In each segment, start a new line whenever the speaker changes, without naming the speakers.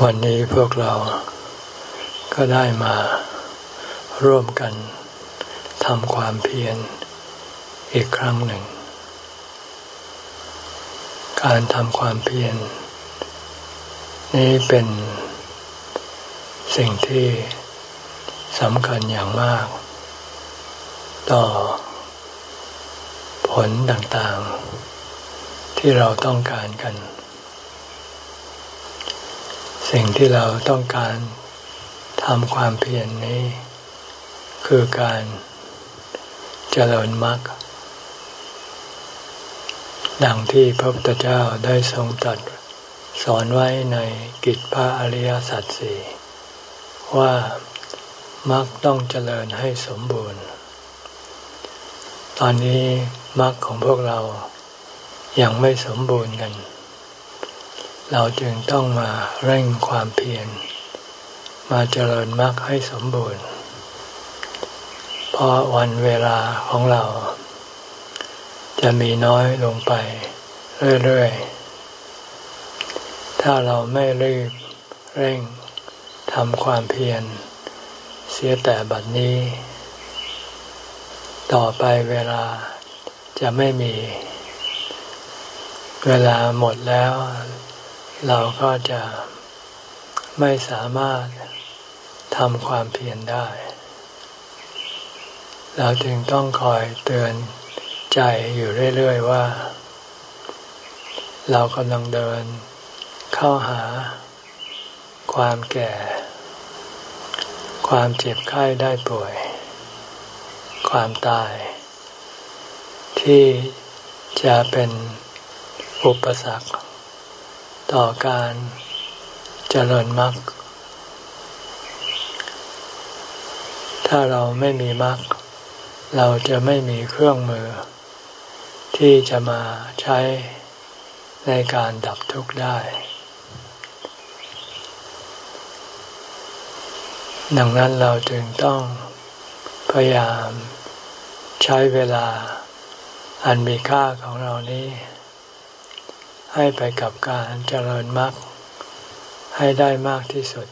วันนี้พวกเราก็ได้มาร่วมกันทำความเพียรอีกครั้งหนึ่ง การทำความเพียรนี้เป็นสิ่งที่สำคัญอย่างมาก ต่อผลต่างๆ ที่เราต้องการกัน สิ่งที่เราต้องการทำความเพียรนนี้ คือการเจริญมรรคดังที่พระพุทธเจ้าได้ทรงตรัสสอนไว้ในกิจพระอริยสัจสี่ว่ามรรคต้องเจริญให้สมบูรณ์ ตอนนี้มรรคของพวกเรายังไม่สมบูรณ์กัน เราจึงต้องมาเร่งความเพียร มาเจริญมรรคให้สมบูรณ์ เพราะวันเวลาของเรา จะมีน้อยลงไปเรื่อยๆ ถ้าเราไม่รีบเร่งทำความเพียร เสียแต่บัดนี้ ต่อไปเวลาจะไม่มี เวลาหมดแล้ว เราก็จะไม่สามารถทำความเพียรได้ เราจึงต้องคอยเตือนใจอยู่เรื่อย ๆ ว่า เรากำลังเดินเข้าหาความแก่ ความเจ็บไข้ได้ป่วย ความตาย ที่จะเป็นอุปสรรค ต่อการเจริญมรรค ถ้าเราไม่มีมรรคเราจะไม่มีเครื่องมือ ที่จะมาใช้ในการดับทุกข์ได้ ดังนั้นเราจึงต้องพยายามใช้เวลาอันมีค่าของเรานี้ ให้ไปกับการเจริญมรรคให้ได้มากที่สุด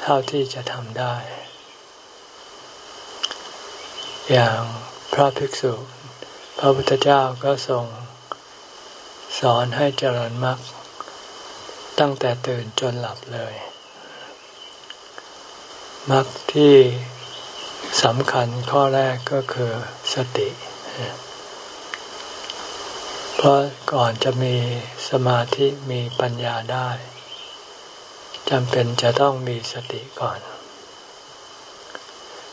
เท่าที่จะทำได้ อย่างพระภิกษุ พระพุทธเจ้าก็ทรงสอนให้เจริญมรรคตั้งแต่ตื่นจนหลับเลยมรรคที่สำคัญข้อแรกก็คือสติ เพราะก่อนจะมีสมาธิมีปัญญาได้จำเป็นจะต้องมีสติก่อน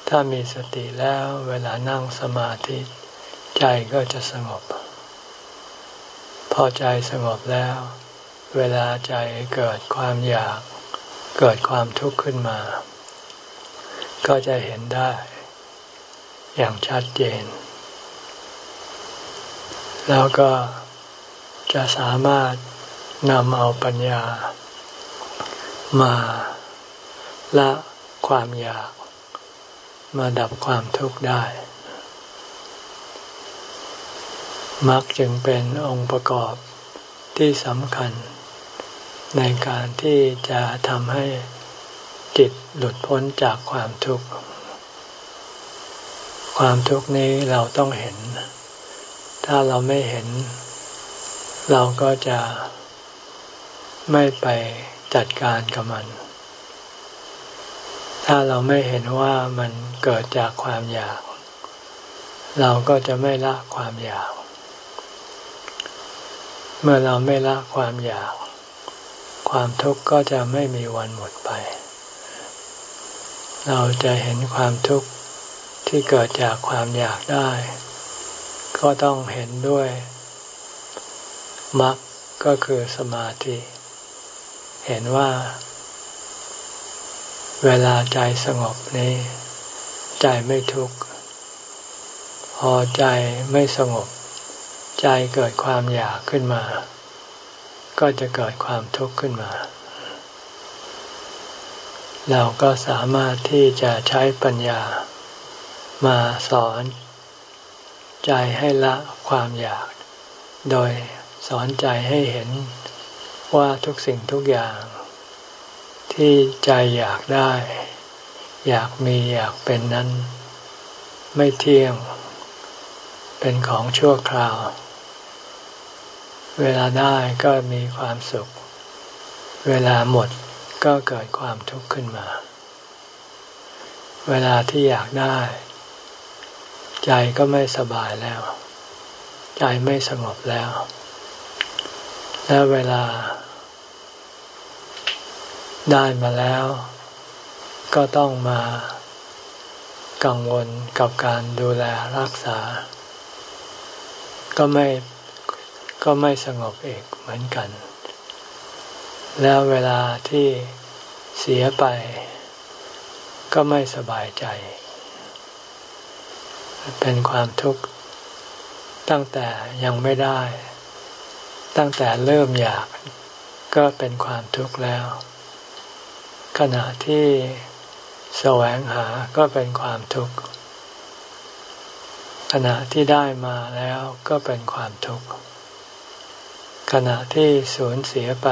ถ้ามีสติแล้วเวลานั่งสมาธิ ใจก็จะสงบ พอใจสงบแล้ว เวลาใจเกิดความอยาก เกิดความทุกข์ขึ้นมา ก็จะเห็นได้ อย่างชัดเจน แล้วก็จะสามารถนำเอาปัญญา มาละความอยาก มาดับความทุกข์ได้มักจึงเป็นองค์ประกอบที่สำคัญ ในการที่จะทำให้จิตหลุดพ้นจากความทุกข์ ความทุกข์นี้เราต้องเห็น ถ้าเราไม่เห็น เราก็จะไม่ไปจัดการกับมัน ถ้าเราไม่เห็นว่ามันเกิดจากความอยาก เราก็จะไม่ละความอยาก เมื่อเราไม่ละความอยาก ความทุกข์ก็จะไม่มีวันหมดไป เราจะเห็นความทุกข์ที่เกิดจากความอยากได้ ก็ต้องเห็นด้วยมรรคก็คือสมาธิ เห็นว่า เวลาใจสงบนี้ ใจไม่ทุกข์ พอใจไม่สงบ ใจเกิดความอยากขึ้นมา ก็จะเกิดความทุกข์ขึ้นมา เราก็สามารถที่จะใช้ปัญญามาสอน ใจให้ละความอยาก โดยสอนใจให้เห็นว่าทุกสิ่งทุกอย่าง ที่ใจอยากได้ อยากมีอยากเป็นนั้น ไม่เที่ยง เป็นของชั่วคราว เวลาได้ก็มีความสุข เวลาหมดก็เกิดความทุกข์ขึ้นมา เวลาที่อยากได้ ใจก็ไม่สบายแล้ว ใจไม่สงบแล้ว และเวลา ได้มาแล้ว ก็ต้องมากังวลกับการดูแลรักษา ก็ไม่ก็ไม่สงบเอกเหมือนกัน แล้วเวลาที่เสียไป ก็ไม่สบายใจ เป็นความทุกข์ตั้งแต่ยังไม่ได้ ตั้งแต่เริ่มอยากก็เป็นความทุกข์แล้ว ขณะที่แสวงหาก็เป็นความทุกข์ขณะที่ได้มาแล้วก็เป็นความทุกข์ขณะที่สูญเสียไป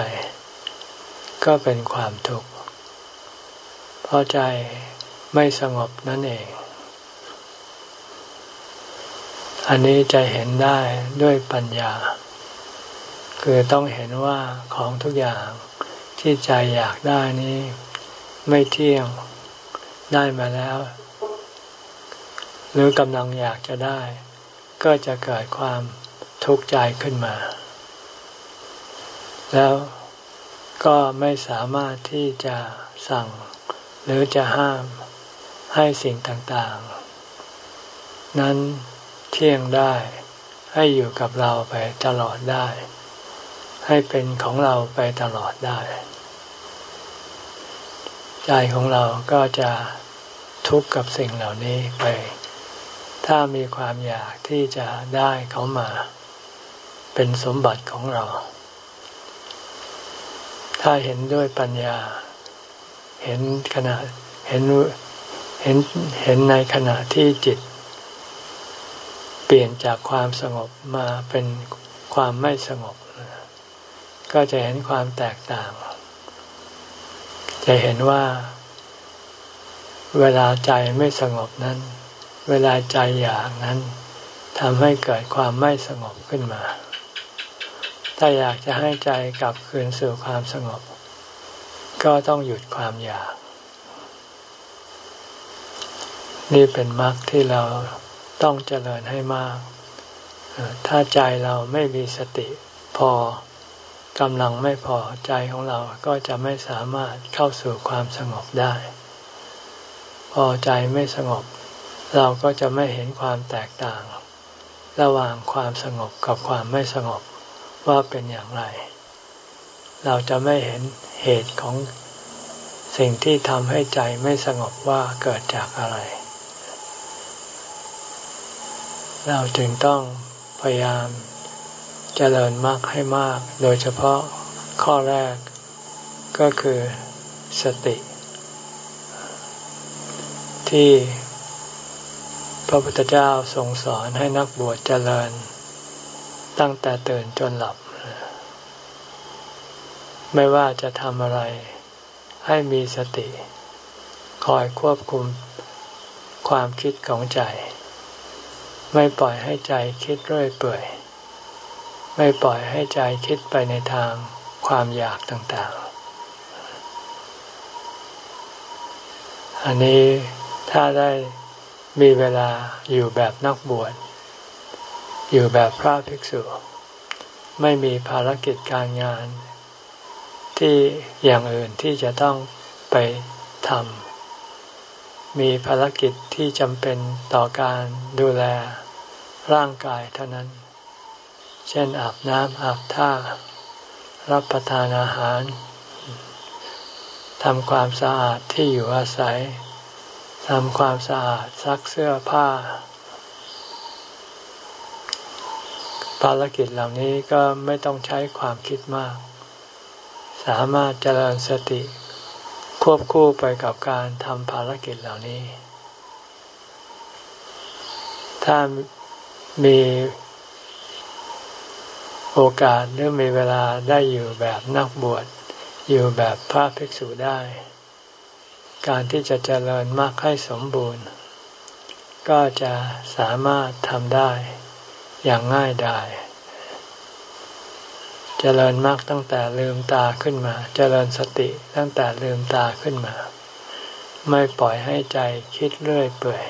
ก็เป็นความทุกข์เพราะใจไม่สงบนั่นเอง อันนี้จะเห็นได้ด้วยปัญญา คือต้องเห็นว่าของทุกอย่างที่ใจอยากได้นี้ ไม่เที่ยงได้มาแล้ว หรือกำลังอยากจะได้ ก็จะเกิดความทุกข์ใจขึ้นมา แล้วก็ไม่สามารถที่จะสั่ง หรือจะห้ามให้สิ่งต่าง ๆ นั้น เที่ยงได้ ให้อยู่กับเราไปตลอดได้ ให้เป็นของเราไปตลอดได้ ใจของเราก็จะทุกข์กับสิ่งเหล่านี้ไป ถ้ามีความอยากที่จะได้เขามา เป็นสมบัติของเรา ถ้าเห็นด้วยปัญญา เห็นขณะเห็นเห็นเห็นในขณะที่จิต เปลี่ยนจากความสงบมาเป็นความไม่สงบ ก็จะเห็นความแตกต่าง จะเห็นว่า เวลาใจไม่สงบนั้น เวลาใจอยากนั้นทำให้เกิดความไม่สงบขึ้นมา ถ้าอยากจะให้ใจกลับคืนสู่ความสงบ ก็ต้องหยุดความอยาก นี่เป็นมรรคที่เรา ต้องเจริญให้มาก ถ้าใจเราไม่มีสติพอกำลังไม่พอใจของเราก็จะไม่สามารถเข้าสู่ความสงบได้ พอใจไม่สงบ เราก็จะไม่เห็นความแตกต่าง ระหว่างความสงบกับความไม่สงบว่าเป็นอย่างไร เราจะไม่เห็นเหตุของสิ่งที่ทำให้ใจไม่สงบว่าเกิดจากอะไร เราจึงต้องพยายามเจริญมากให้มาก โดยเฉพาะข้อแรกก็คือสติ ที่พระพุทธเจ้าทรงสอนให้นักบวชเจริญ ตั้งแต่ตื่นจนหลับ ไม่ว่าจะทำอะไร ให้มีสติ คอยควบคุมความคิดของใจ ไม่ปล่อยให้ใจคิดเรื่อยเปื่อย ไม่ปล่อยให้ใจคิดไปในทางความอยากต่างๆ อันนี้ถ้าได้มีเวลาอยู่แบบนักบวช อยู่แบบพระภิกษุ ไม่มีภารกิจการงาน ที่อย่างอื่นที่จะต้องไปทำ มีภารกิจที่จำเป็นต่อการดูแลร่างกายเท่านั้น เช่นอาบน้ำอาบท่า รับประทานอาหาร ทำความสะอาดที่อยู่อาศัย ทำความสะอาดซักเสื้อผ้า ภารกิจเหล่านี้ก็ไม่ต้องใช้ความคิดมาก สามารถเจริญสติ ควบคู่ไปกับการทำภารกิจเหล่านี้ ถ้ามีโอกาสหรือมีเวลาได้อยู่แบบนักบวชอยู่แบบพระภิกษุได้ การที่จะเจริญมรรคให้สมบูรณ์ ก็จะสามารถทำได้อย่างง่ายดาย เจริญมรรคตั้งแต่ลืมตาขึ้นมา เจริญสติตั้งแต่ลืมตาขึ้นมา ไม่ปล่อยให้ใจคิดเรื่อยเปื่อย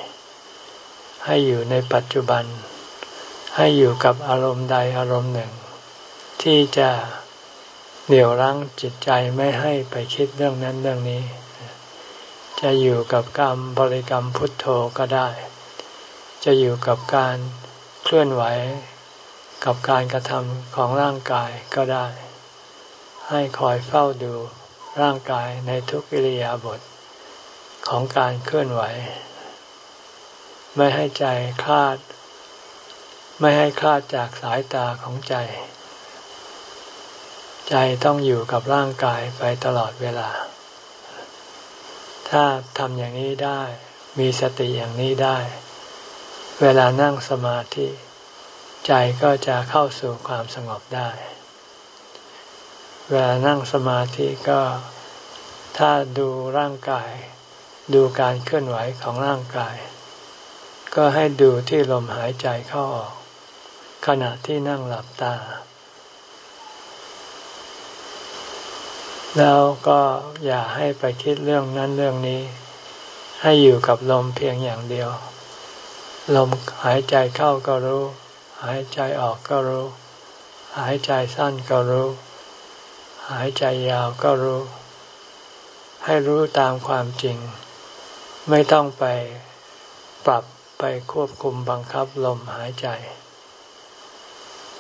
ให้อยู่ในปัจจุบัน ให้อยู่กับอารมณ์ใดอารมณ์หนึ่ง ที่จะเหนี่ยวรั้งจิตใจไม่ให้ไปคิดเรื่องนั้นเรื่องนี้ จะอยู่กับกรรมบริกรรมพุทโธก็ได้ จะอยู่กับการเคลื่อนไหว กับการกระทำของร่างกายก็ได้ ให้คอยเฝ้าดูร่างกายในทุกอิริยาบถของการเคลื่อนไหว ไม่ให้ใจคลาด ไม่ให้คลาดจากสายตาของใจ ใจต้องอยู่กับร่างกายไปตลอดเวลา ถ้าทำอย่างนี้ได้ มีสติอย่างนี้ได้ เวลานั่งสมาธิ ใจก็จะเข้าสู่ความสงบได้ เวลานั่งสมาธิก็ถ้าดูร่างกาย ดูการเคลื่อนไหวของร่างกาย ก็ให้ดูที่ลมหายใจเข้าออก ขณะที่นั่งหลับตา แล้วก็อย่าให้ไปคิดเรื่องนั้นเรื่องนี้ ให้อยู่กับลมเพียงอย่างเดียว ลมหายใจเข้าก็รู้ หายใจออกก็รู้ หายใจสั้นก็รู้ หายใจยาวก็รู้ ให้รู้ตามความจริง ไม่ต้องไปปรับไปควบคุมบังคับลมหายใจ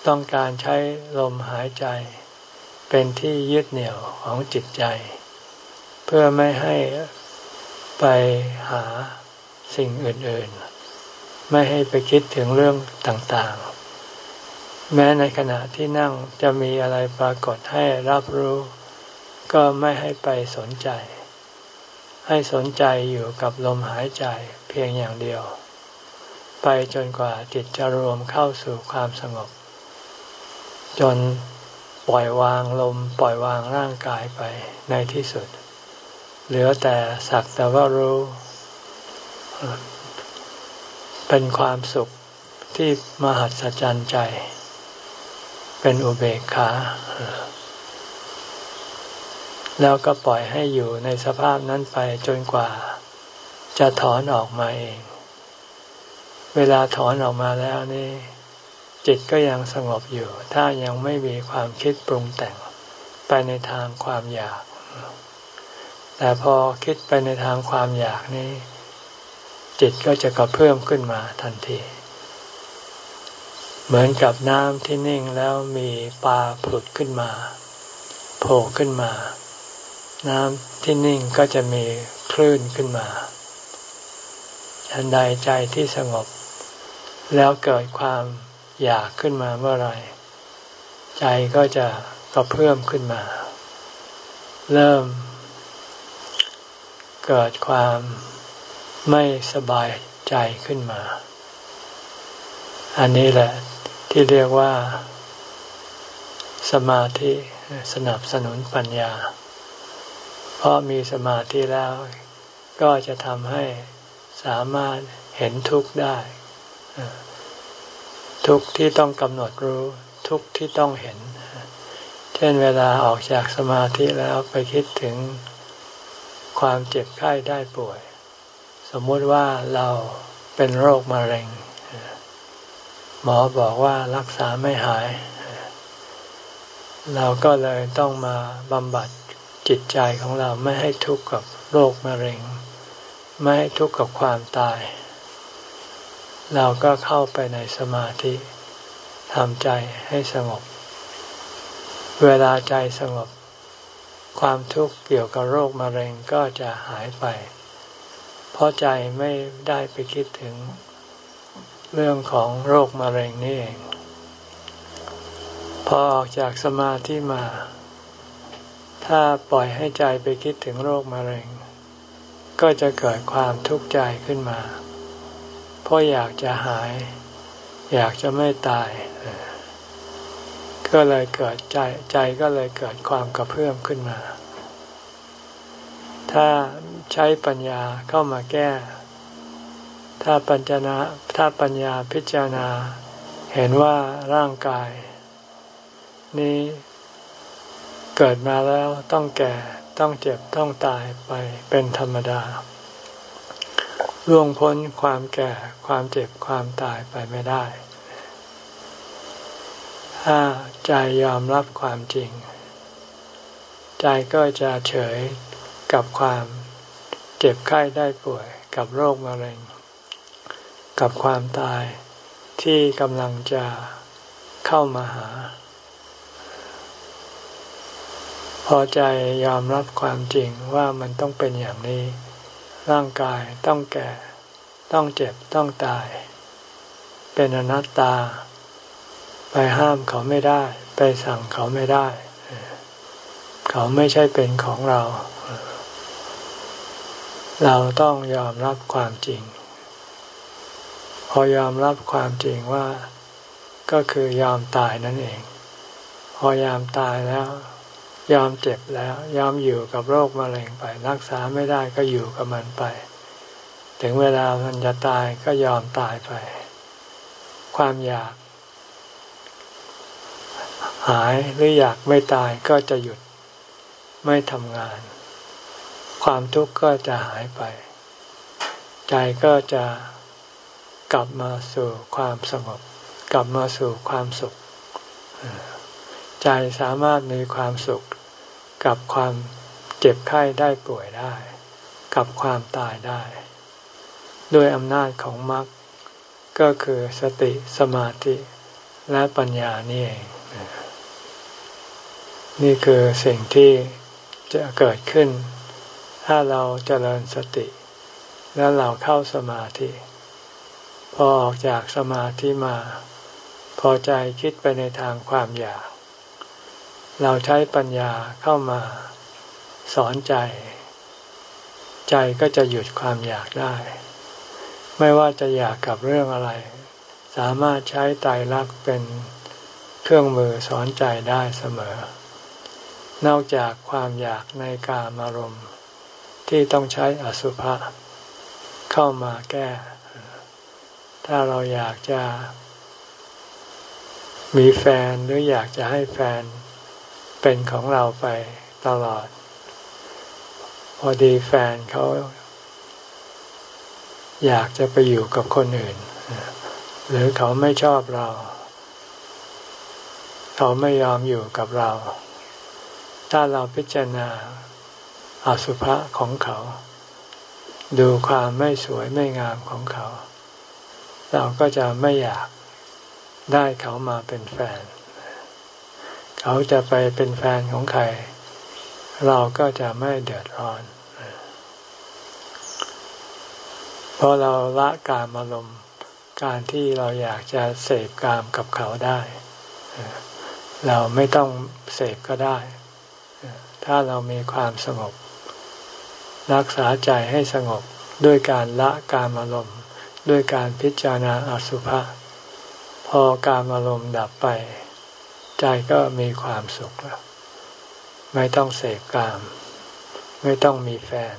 ต้องการใช้ลมหายใจ เป็นที่ยึดเหนี่ยวของจิตใจ เพื่อไม่ให้ไปหาสิ่งอื่น ๆ ไม่ให้ไปคิดถึงเรื่องต่างๆ แม้ในขณะที่นั่งจะมีอะไรปรากฏให้รับรู้ ก็ไม่ให้ไปสนใจ ให้สนใจอยู่กับลมหายใจเพียงอย่างเดียว ไปจนกว่าจิตจะรวมเข้าสู่ความสงบ จนปล่อยวางลมปล่อยวางร่างกายไปในที่สุด เหลือแต่สักแต่ว่ารู้ เป็นความสุขที่มหัศจรรย์ใจ เป็นอุเบกขา แล้วก็ปล่อยให้อยู่ในสภาพนั้นไปจนกว่า จะถอนออกมาเอง เวลาถอนออกมาแล้วนี่จิตก็ยังสงบอยู่ ถ้ายังไม่มีความคิดปรุงแต่งไปในทางความอยาก แต่พอคิดไปในทางความอยากนี้ จิตก็จะกระเพิ่อมขึ้นมาทันที เหมือนกับน้ำที่นิ่งแล้วมีปลาผุดขึ้นมาโผล่ขึ้นมา น้ำที่นิ่งก็จะมีคลื่นขึ้นมาทันใดใจที่สงบ แล้วเกิดความอยากขึ้นมาเมื่อไรใจก็จะกระเพิ่อมขึ้นมา เริ่ม เกิดความ ไม่สบายใจขึ้นมา อันนี้แหละที่เรียกว่า สมาธิสนับสนุนปัญญา เพราะมีสมาธิแล้วก็จะทำให้สามารถเห็นทุกข์ได้ ทุกข์ที่ต้องกำหนดรู้ ทุกข์ที่ต้องเห็น เช่นเวลาออกจากสมาธิแล้วไปคิดถึงความเจ็บไข้ได้ป่วย สมมติว่าเราเป็นโรคมะเร็ง หมอบอกว่ารักษาไม่หาย เราก็เลยต้องมาบำบัดจิตใจของเราไม่ให้ทุกข์กับโรคมะเร็ง ไม่ให้ทุกข์กับความตาย เราก็เข้าไปในสมาธิทำใจให้สงบ เวลาใจสงบ ความทุกข์เกี่ยวกับโรคมะเร็งก็จะหายไป เพราะใจไม่ได้ไปคิดถึงเรื่องของโรคมะเร็งนี่เอง พอออกจากสมาธิมา ถ้าปล่อยให้ใจไปคิดถึงโรคมะเร็ง ก็จะเกิดความทุกข์ใจขึ้นมา เพราะอยากจะหาย อยากจะไม่ตาย ก็เลยเกิดใจใจก็เลยเกิดความกระเพื่อมขึ้นมา ถ้าใช้ปัญญาเข้ามาแก้ ถ้าปัญญาถ้าปัญญาพิจารณา เห็นว่าร่างกาย นี้เกิดมาแล้วต้องแก่ต้องเจ็บต้องตายไปเป็นธรรมดาล่วงพ้นความแก่ความเจ็บความตายไปไม่ได้ ถ้าใจยอมรับความจริง ใจก็จะเฉย กับความเจ็บไข้ได้ป่วย กับโรคมะเร็ง กับความตายที่กำลังจะเข้ามาหา พอใจยอมรับความจริงว่ามันต้องเป็นอย่างนี้ ร่างกายต้องแก่ ต้องเจ็บต้องตาย เป็นอนัตตา ไปห้ามเขาไม่ได้ ไปสั่งเขาไม่ได้ เขาไม่ใช่เป็นของเรา เราต้องยอมรับความจริง พอยอมรับความจริงว่าก็คือยอมตายนั่นเอง พอยอมตายแล้ว ยอมเจ็บแล้ว ยอมอยู่กับโรคมะเร็งไป รักษาไม่ได้ก็อยู่กับมันไป ถึงเวลามันจะตายก็ยอมตายไป ความอยาก หายหรืออยากไม่ตายก็จะหยุดไม่ทำงาน ความทุกข์ก็จะหายไป ใจก็จะกลับมาสู่ความสงบ กลับมาสู่ความสุข ใจสามารถมีความสุข กับความเจ็บไข้ได้ป่วยได้ กับความตายได้ ด้วยอำนาจของมรรคก็คือสติสมาธิและปัญญานี่เองนี่คือสิ่งที่จะเกิดขึ้น ถ้าเราจเจริญสติ แล้วเราเข้าสมาธิ พอออกจากสมาธิมา พอใจคิดไปในทางความอยาก เราใช้ปัญญาเข้ามา สอนใจ ใจก็จะหยุดความอยากได้ ไม่ว่าจะอยากกับเรื่องอะไร สามารถใช้ไตรักเป็นเครื่องมือสอนใจได้เสมอ นอกจากความอยากในกามารมณ์ ที่ต้องใช้อสุภะเข้ามาแก้ ถ้าเราอยากจะมีแฟนหรืออยากจะให้แฟนเป็นของเราไปตลอด พอดีแฟนเขาอยากจะไปอยู่กับคนอื่น หรือเขาไม่ชอบเรา เขาไม่ยอมอยู่กับเรา ถ้าเราพิจารณา อสุภะของเขา ดูความไม่สวยไม่งามของเขา เราก็จะไม่อยากได้เขามาเป็นแฟน เขาจะไปเป็นแฟนของใคร เราก็จะไม่เดือดร้อนเพราะเราละกามอารมณ์การที่เราอยากจะเสพกามกับเขาได้ เราไม่ต้องเสพก็ได้ ถ้าเรามีความสงบ รักษาใจให้สงบด้วยการละการอารมณ์ด้วยการพิจารณาอสุภะพอการอารมณ์ดับไป ใจก็มีความสุขแล้วไม่ต้องเสพกาม ไม่ต้องมีแฟน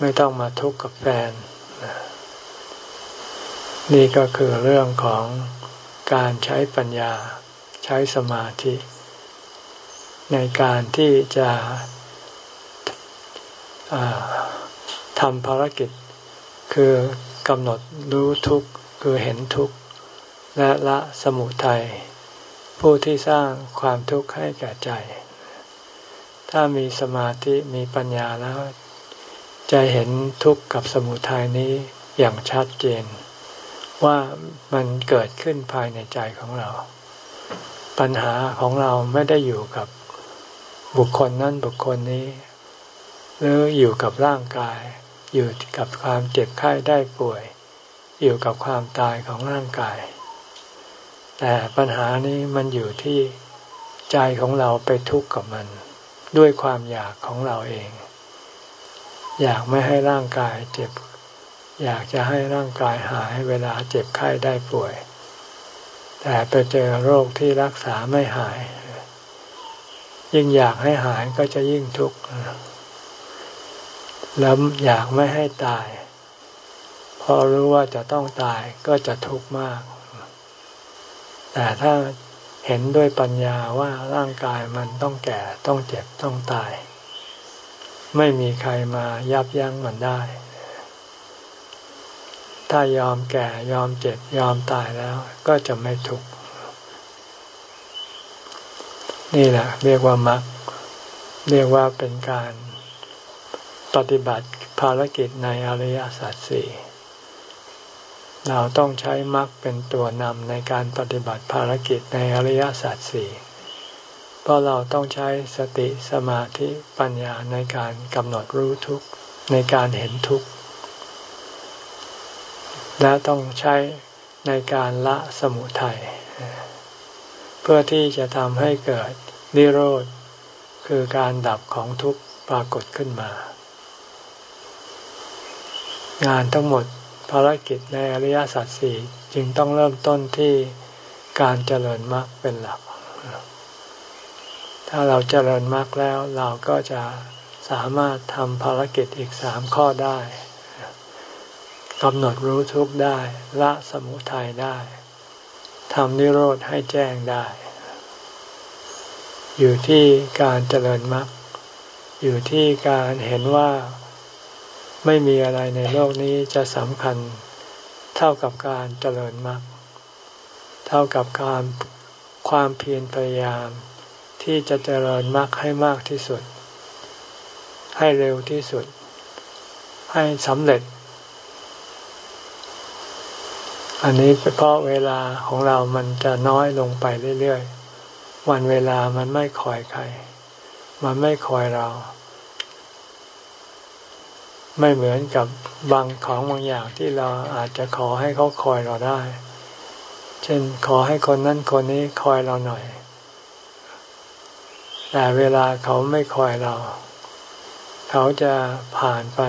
ไม่ต้องมาทุกข์กับแฟน นี่ก็คือเรื่องของการใช้ปัญญาใช้สมาธิ ในการที่จะ ทำภารกิจ คือกำหนดรู้ทุกข์คือเห็นทุกข์และละสมุทัยผู้ที่สร้างความทุกข์ให้แก่ใจ ถ้ามีสมาธิมีปัญญาแล้ว จะเห็นทุกข์กับสมุทัยนี้อย่างชัดเจน ว่ามันเกิดขึ้นภายในใจของเรา ปัญหาของเราไม่ได้อยู่กับบุคคลนั้นบุคคลนี้ หรืออยู่กับร่างกาย อยู่กับความเจ็บไข้ได้ป่วย อยู่กับความตายของร่างกาย แต่ปัญหานี้มันอยู่ที่ใจของเราไปทุกข์กับมัน ด้วยความอยากของเราเอง อยากไม่ให้ร่างกายเจ็บ อยากจะให้ร่างกายหายเวลาเจ็บไข้ได้ป่วย แต่ไปเจอโรคที่รักษาไม่หาย ยิ่งอยากให้หายก็จะยิ่งทุกข์ แล้วอยากไม่ให้ตาย พอรู้ว่าจะต้องตายก็จะทุกข์มาก แต่ถ้าเห็นด้วยปัญญาว่าร่างกายมันต้องแก่ต้องเจ็บต้องตาย ไม่มีใครมายับยั้งมันได้ ถ้ายอมแก่ยอมเจ็บยอมตายแล้วก็จะไม่ทุกข์นี่แหละเรียกว่ามรรคเรียกว่าเป็นการ ปฏิบัติภารกิจในอริยสัจสี่เราต้องใช้มรรคเป็นตัวนำในการปฏิบัติภารกิจในอริยสัจสี่เพราะเราต้องใช้สติสมาธิปัญญาในการกำหนดรู้ทุกในการเห็นทุกและต้องใช้ในการละสมุทัยเพื่อที่จะทำให้เกิดนิโรธ คือการดับของทุกข์ปรากฏขึ้นมา งานทั้งหมดภารกิจในอริยสัจสี่จึงต้องเริ่มต้นที่การเจริญมรรคเป็นหลัก ถ้าเราเจริญมรรคแล้วเราก็จะสามารถทำภารกิจอีกสามข้อได้กำหนดรู้ทุกได้ ละสมุทัยได้ทำนิโรธให้แจ้งได้ อยู่ที่การเจริญมรรคอยู่ที่การเห็นว่า ไม่มีอะไรในโลกนี้จะสำคัญเท่ากับการเจริญมรรคเท่ากับการความเพียรพยายาม ที่จะเจริญมรรคให้มากที่สุด ให้เร็วที่สุด ให้สำเร็จ อันนี้เพราะเวลาของเรามันจะน้อยลงไปเรื่อยๆ วันเวลามันไม่คอยใคร มันไม่คอยเรา ไม่เหมือนกับบางของบางอย่างที่เราอาจจะขอให้เขาคอยเราได้ เช่นขอให้คนนั้นคนนี้คอยเราหน่อย แต่เวลาเขาไม่คอยเรา เขาจะผ่านไป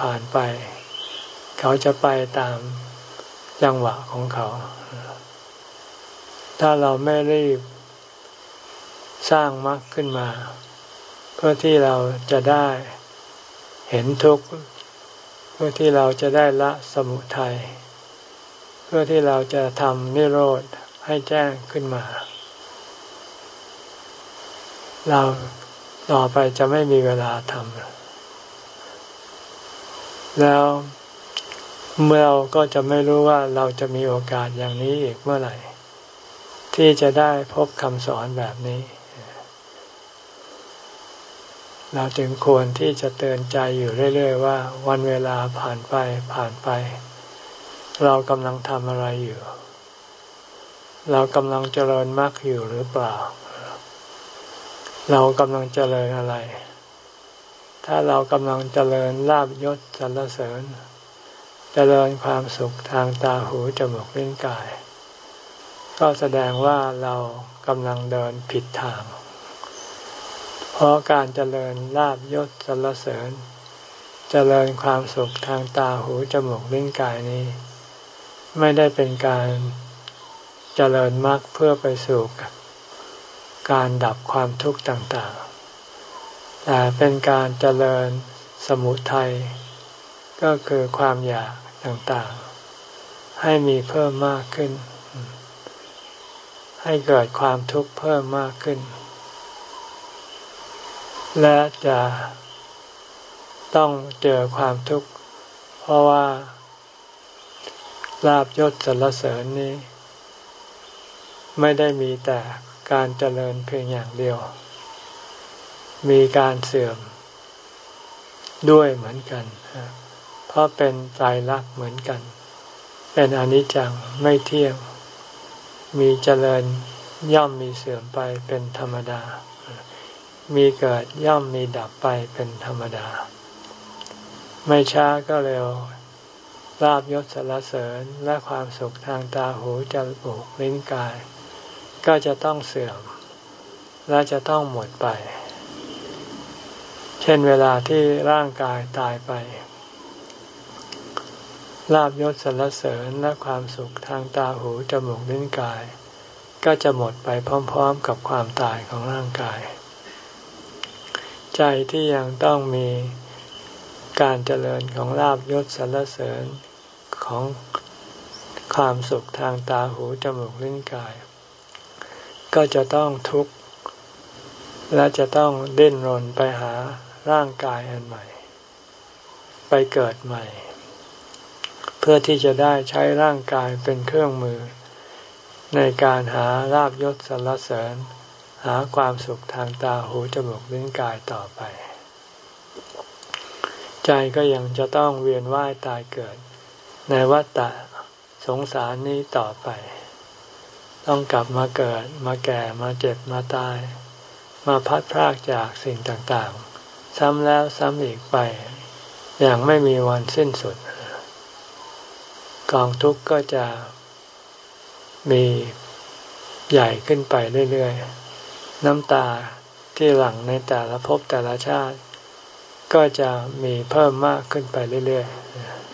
ผ่านไป เขาจะไปตามจังหวะของเขา ถ้าเราไม่รีบสร้างมรรคขึ้นมา เพื่อที่เราจะได้เห็นทุกข์ เพื่อที่เราจะได้ละสมุทัยเพื่อที่เราจะทำนิโรธให้แจ้งขึ้นมา เราต่อไปจะไม่มีเวลาทำแล้วเมื่อเราก็จะไม่รู้ว่าเราจะมีโอกาสอย่างนี้อีกเมื่อไหร่ ที่จะได้พบคำสอนแบบนี้ เราจึงควรที่จะเตือนใจอยู่เรื่อย ๆ ว่า วันเวลาผ่านไปผ่านไป เรากำลังทำอะไรอยู่ เรากำลังเจริญมรรคอยู่หรือเปล่า เรากำลังเจริญอะไร ถ้าเรากำลังเจริญลาบยศสรรเสริญ เจริญความสุขทางตาหูจมูกลิ้นกาย ก็แสดงว่าเรากำลังเดินผิดทาง เพราะการเจริญลาบยศสรรเสริญ เจริญความสุขทางตาหูจมูกลิ้นกายนี้ ไม่ได้เป็นการเจริญมรรคเพื่อไปสู่การดับความทุกข์ต่างๆ แต่เป็นการเจริญสมุทัยก็คือความอยากต่างๆ ให้มีเพิ่มมากขึ้น ให้เกิดความทุกข์เพิ่มมากขึ้น และจะต้องเจอความทุกข์ เพราะว่าลาบยศสรรเสริญนี้ ไม่ได้มีแต่การเจริญเพียงอย่างเดียว มีการเสื่อมด้วยเหมือนกัน เพราะเป็นใจรักเหมือนกัน เป็นอนิจจังไม่เที่ยง มีเจริญย่อมมีเสื่อมไปเป็นธรรมดา มีเกิดย่อมมีดับไปเป็นธรรมดา ไม่ช้าก็เร็วลาบยศสารเสริญและความสุขทางตาหูจมูกลิ้นกาย ก็จะต้องเสื่อม และจะต้องหมดไป เช่นเวลาที่ร่างกายตายไปลาบยศสารเสริญและความสุขทางตาหูจมูกลิ้นกาย ก็จะหมดไปพร้อมๆกับความตายของร่างกาย ใจที่ยังต้องมีการเจริญของลาบยศสรรเสริญของความสุขทางตาหูจมูกลิ้นกาย ก็จะต้องทุกข์และจะต้องเดิ้นรนไปหาร่างกายอันใหม่ ไปเกิดใหม่ เพื่อที่จะได้ใช้ร่างกายเป็นเครื่องมือ ในการหาราบยศสรรเสริญ หาความสุขทางตาหูจมูกลิ้นกายต่อไป ใจก็ยังจะต้องเวียนว่ายตายเกิด ในวัฏฏะสงสารนี้ต่อไป ต้องกลับมาเกิดมาแก่มาเจ็บมาตาย มาพัดพรากจากสิ่งต่างๆ ซ้ำแล้วซ้ำอีกไป อย่างไม่มีวันสิ้นสุด กองทุกข์ก็จะมีใหญ่ขึ้นไปเรื่อยๆ น้ำตาที่หลั่งในแต่ละภพแต่ละชาติ ก็จะมีเพิ่มมากขึ้นไปเรื่อย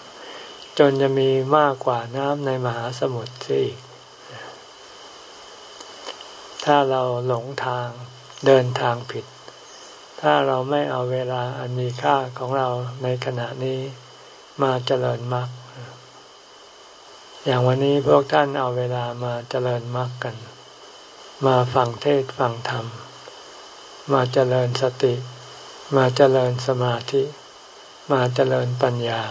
ๆ จนจะมีมากกว่าน้ำในมหาสมุทรสิถ้าเราหลงทางเดินทางผิด ถ้าเราไม่เอาเวลาอันมีค่าของเราในขณะนี้มาเจริญมรรคอย่างวันนี้พวกท่านเอาเวลามาเจริญมรรคกัน มาฟังเทศฟังธรรม มาเจริญสติ มาเจริญสมาธิ มาเจริญปัญญา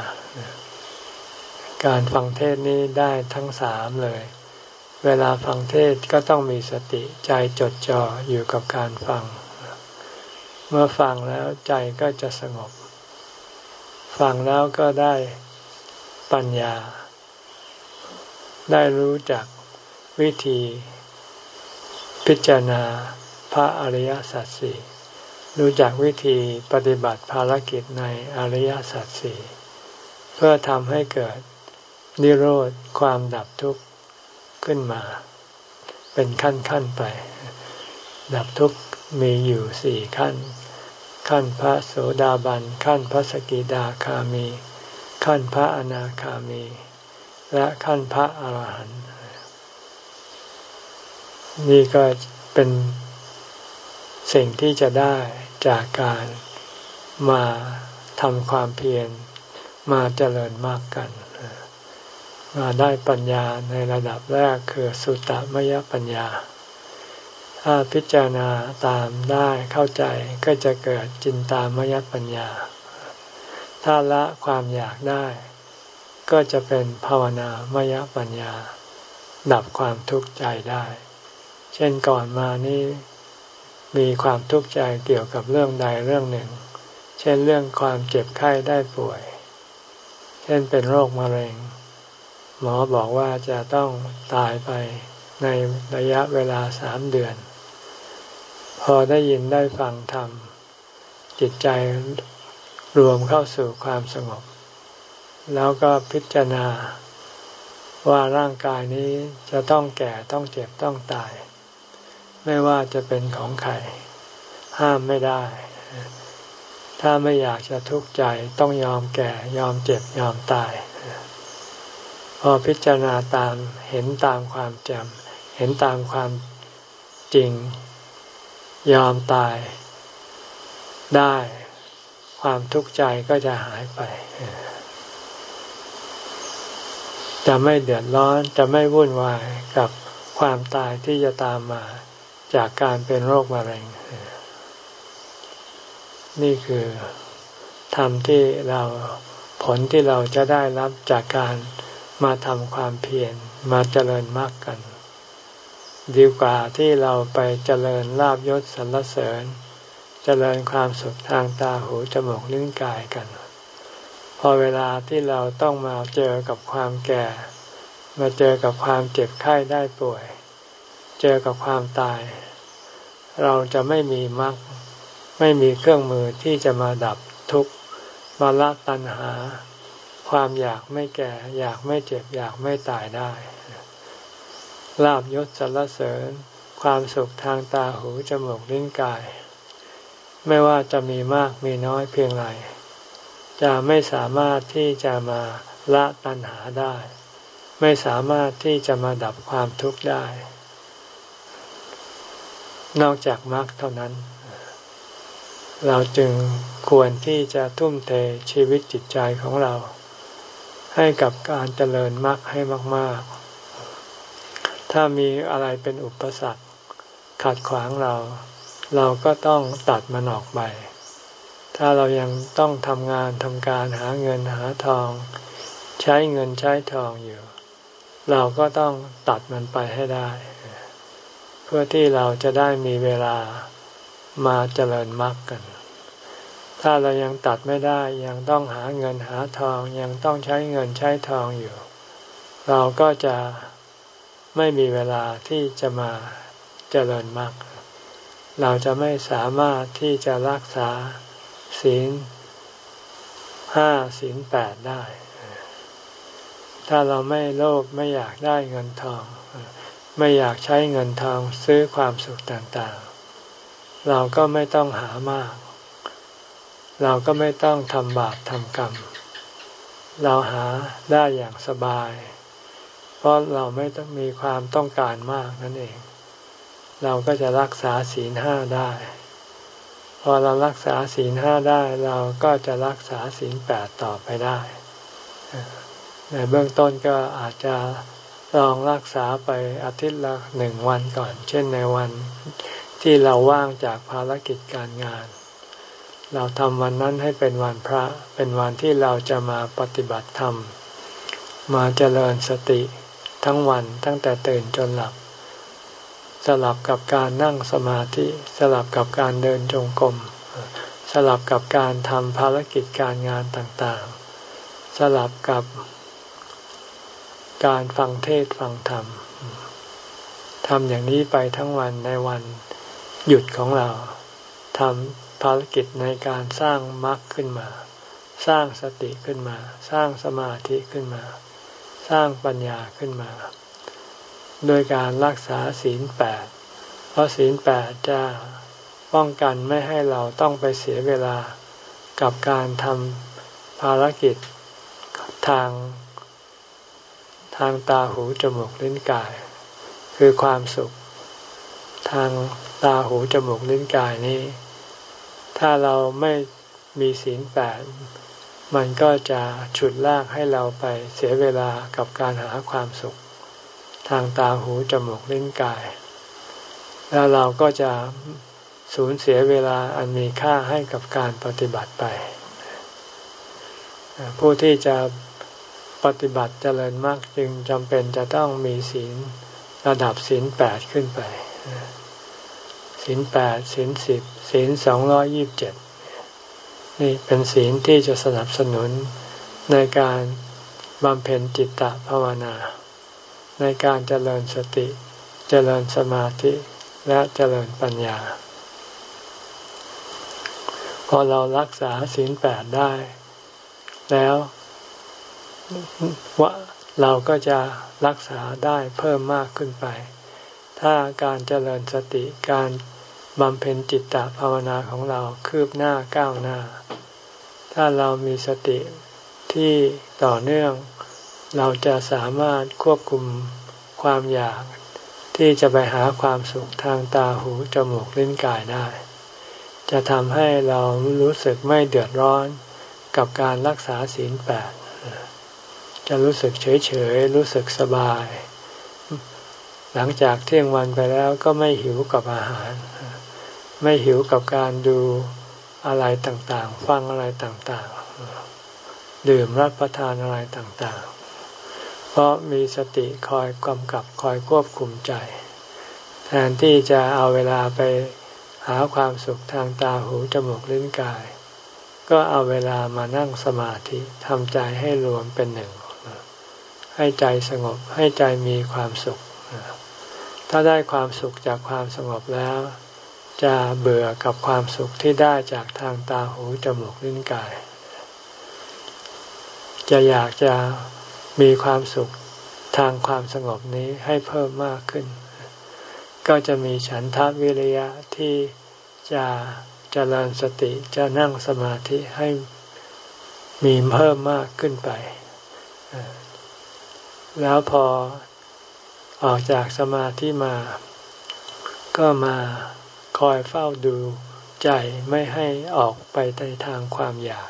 การฟังเทศนี้ได้ทั้งสามเลย เวลาฟังเทศก็ต้องมีสติใจจดจ่ออยู่กับการฟัง เมื่อฟังแล้วใจก็จะสงบ ฟังแล้วก็ได้ปัญญา ได้รู้จักวิธี พิจารณาพระอริยสัจสี่รู้จักวิธีปฏิบัติภารกิจในอริยสัจสี่เพื่อทำให้เกิดนิโรธความดับทุกข์ขึ้นมา เป็นขั้นขั้นไป ดับทุกข์มีอยู่สี่ขั้น ขั้นพระโสดาบัน ขั้นพระสกิดาคามี ขั้นพระอนาคามี และขั้นพระอาหารหันต์ นี่ก็เป็นสิ่งที่จะได้จากการมาทำความเพียรมาเจริญมากกัน มาได้ปัญญาในระดับแรกคือสุตตมยปัญญา ถ้าพิจารณาตามได้เข้าใจก็จะเกิดจินตามยปัญญา ถ้าละความอยากได้ ก็จะเป็นภาวนามยปัญญา ดับความทุกข์ใจได้ เช่นก่อนมานี้มีความทุกข์ใจเกี่ยวกับเรื่องใดเรื่องหนึ่ง เช่นเรื่องความเจ็บไข้ได้ป่วย เช่นเป็นโรคมะเร็ง หมอบอกว่าจะต้องตายไปในระยะเวลาสามเดือน พอได้ยินได้ฟังธรรมจิตใจรวมเข้าสู่ความสงบ แล้วก็พิจารณาว่าร่างกายนี้จะต้องแก่ต้องเจ็บต้องตาย ไม่ว่าจะเป็นของใครห้ามไม่ได้ ถ้าไม่อยากจะทุกข์ใจต้องยอมแก่ยอมเจ็บยอมตาย พอพิจารณาตามเห็นตามความจำเห็นตามความจริง ยอมตาย ได้ ความทุกข์ใจก็จะหายไป จะไม่เดือดร้อนจะไม่วุ่นวายกับความตายที่จะตามมา จากการเป็นโรคมะเร็ง นี่คือธรรมที่เราผลที่เราจะได้รับจากการมาทำความเพียรมาเจริญมากกัน ดีกว่าที่เราไปเจริญลาบยศสรรเสริญ เจริญความสุขทางตาหูจมูกลิ้นกายกัน พอเวลาที่เราต้องมาเจอกับความแก่ มาเจอกับความเจ็บไข้ได้ป่วย เจอกับความตาย เราจะไม่มีมรรคไม่มีเครื่องมือที่จะมาดับทุกข์มาละตัณหา ความอยากไม่แก่ อยากไม่เจ็บ อยากไม่ตายได้ลาบยศสรรเสริญ ความสุขทางตาหูจมูกลิ้นกาย ไม่ว่าจะมีมากมีน้อยเพียงไรจะไม่สามารถที่จะมาละตัณหาได้ ไม่สามารถที่จะมาดับความทุกข์ได้ นอกจากมรรคเท่านั้น เราจึงควรที่จะทุ่มเทชีวิตจิตใจของเรา ให้กับการเจริญมรรคให้มาก ๆ ถ้ามีอะไรเป็นอุปสรรคขัดขวางเรา เราก็ต้องตัดมันออกไป ถ้าเรายังต้องทำงานทำการหาเงินหาทอง ใช้เงินใช้ทองอยู่ เราก็ต้องตัดมันไปให้ได้ เพื่อที่เราจะได้มีเวลามาเจริญมรรคกัน ถ้าเรายังตัดไม่ได้ยังต้องหาเงินหาทองยังต้องใช้เงินใช้ทองอยู่ เราก็จะไม่มีเวลาที่จะมาเจริญมรรคเราจะไม่สามารถที่จะรักษาศีลห้าศีลแปดได้ ถ้าเราไม่โลภไม่อยากได้เงินทอง ไม่อยากใช้เงินทองซื้อความสุขต่างๆ เราก็ไม่ต้องหามาก เราก็ไม่ต้องทำบาปทำกรรม เราหาได้อย่างสบาย เพราะเราไม่ต้องมีความต้องการมากนั่นเอง เราก็จะรักษาศีลห้าได้ พอเรารักษาศีลห้าได้เราก็จะรักษาศีลแปดต่อไปได้ ในเบื้องต้นก็อาจจะ ลองรักษาไปอาทิตย์ละหนึ่งวันก่อน เช่นในวันที่เราว่างจากภารกิจการงาน เราทำวันนั้นให้เป็นวันพระ เป็นวันที่เราจะมาปฏิบัติธรรม มาเจริญสติทั้งวันตั้งแต่ตื่นจนหลับ สลับกับการนั่งสมาธิ สลับกับการเดินจงกรม สลับกับการทำภารกิจการงานต่างๆ สลับกับ การฟังเทศฟังธรรมทำอย่างนี้ไปทั้งวันในวันหยุดของเราทำภารกิจในการสร้างมรรคขึ้นมา สร้างสติขึ้นมา สร้างสมาธิขึ้นมา สร้างปัญญาขึ้นมา โดยการรักษาศีลแปดเพราะศีลแปดจะป้องกันไม่ให้เราต้องไปเสียเวลากับการทำภารกิจทาง ทางตาหูจมูกลิ้นกาย คือความสุข ทางตาหูจมูกลิ้นกายนี้ ถ้าเราไม่มีศีลแปดมันก็จะฉุดลากให้เราไปเสียเวลากับการหาความสุข ทางตาหูจมูกลิ้นกาย แล้วเราก็จะสูญเสียเวลาอันมีค่าให้กับการปฏิบัติไป ผู้ที่จะ ปฏิบัติเจริญมากจึงจำเป็นจะต้องมีศีลระดับศีลแปดขึ้นไปศีลแปดศีลสิบศีลสองร้อยิบเจ็ดนี่เป็นศีลที่จะสนับสนุนในการบำเพ็ญจิตตภาวนา ในการเจริญสติ เจริญสมาธิและเจริญปัญญา พอเรารักษาศีลแปดได้ แล้ว ว่าเราก็จะรักษาได้เพิ่มมากขึ้นไป ถ้าการเจริญสติการบำเพ็ญจิตตภาวนาของเราคืบหน้าก้าวหน้า ถ้าเรามีสติที่ต่อเนื่อง เราจะสามารถควบคุมความอยากที่จะไปหาความสุขทางตาหูจมูกลิ้นกายได้ จะทำให้เรารู้สึกไม่เดือดร้อนกับการรักษาศีลแปด จะรู้สึกเฉยเฉยรู้สึกสบาย หลังจากเที่ยงวันไปแล้วก็ไม่หิวกับอาหาร ไม่หิวกับการดูอะไรต่างๆ ฟังอะไรต่างๆ ดื่มรับประทานอะไรต่างๆ เพราะมีสติคอยกำกับคอยควบคุมใจ แทนที่จะเอาเวลาไปหาความสุขทางตาหูจมูกลิ้นกาย ก็เอาเวลามานั่งสมาธิทำใจให้รวมเป็นหนึ่ง ให้ใจสงบให้ใจมีความสุข ถ้าได้ความสุขจากความสงบแล้ว จะเบื่อกับความสุขที่ได้จากทางตาหูจมูกลิ้นกาย จะอยากจะมีความสุขทางความสงบนี้ให้เพิ่มมากขึ้น ก็จะมีฉันทาวิริยะที่จะจะเจริญสติจะนั่งสมาธิให้มีเพิ่มมากขึ้นไป แล้วพอออกจากสมาธิมา ก็มาคอยเฝ้าดูใจไม่ให้ออกไปในทางความอยาก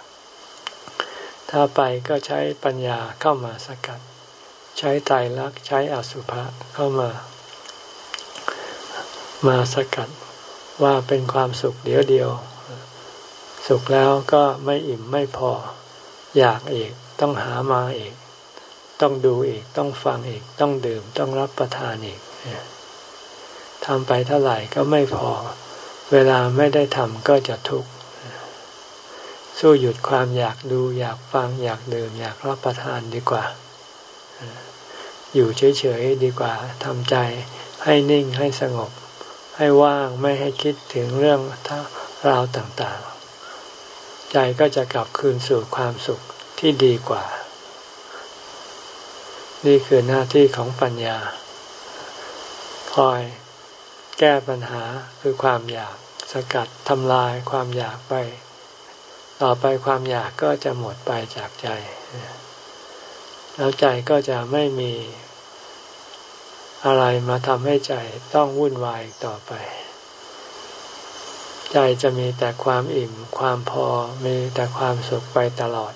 ถ้าไปก็ใช้ปัญญาเข้ามาสกัด ใช้ไตรลักษณ์ใช้อสุภะเข้ามา มาสกัดว่าเป็นความสุขเดียวเดียว สุขแล้วก็ไม่อิ่มไม่พอ อยากอีกต้องหามาอีก ต้องดูอีก ต้องฟังอีก ต้องดื่ม ต้องรับประทานอีกทำไปเท่าไหร่ก็ไม่พอ เวลาไม่ได้ทำก็จะทุกข์สู้หยุดความอยากดูอยากฟังอยากดื่มอยากรับประทานดีกว่า อยู่เฉยๆดีกว่าทำใจให้นิ่งให้สงบ ให้ว่างไม่ให้คิดถึงเรื่องราวต่างๆ ใจก็จะกลับคืนสู่ความสุขที่ดีกว่า นี่คือหน้าที่ของปัญญา คอยแก้ปัญหาคือความอยากสกัดทำลายความอยากไป ต่อไปความอยากก็จะหมดไปจากใจ แล้วใจก็จะไม่มีอะไรมาทำให้ใจต้องวุ่นวายต่อไป ใจจะมีแต่ความอิ่มความพอมีแต่ความสุขไปตลอด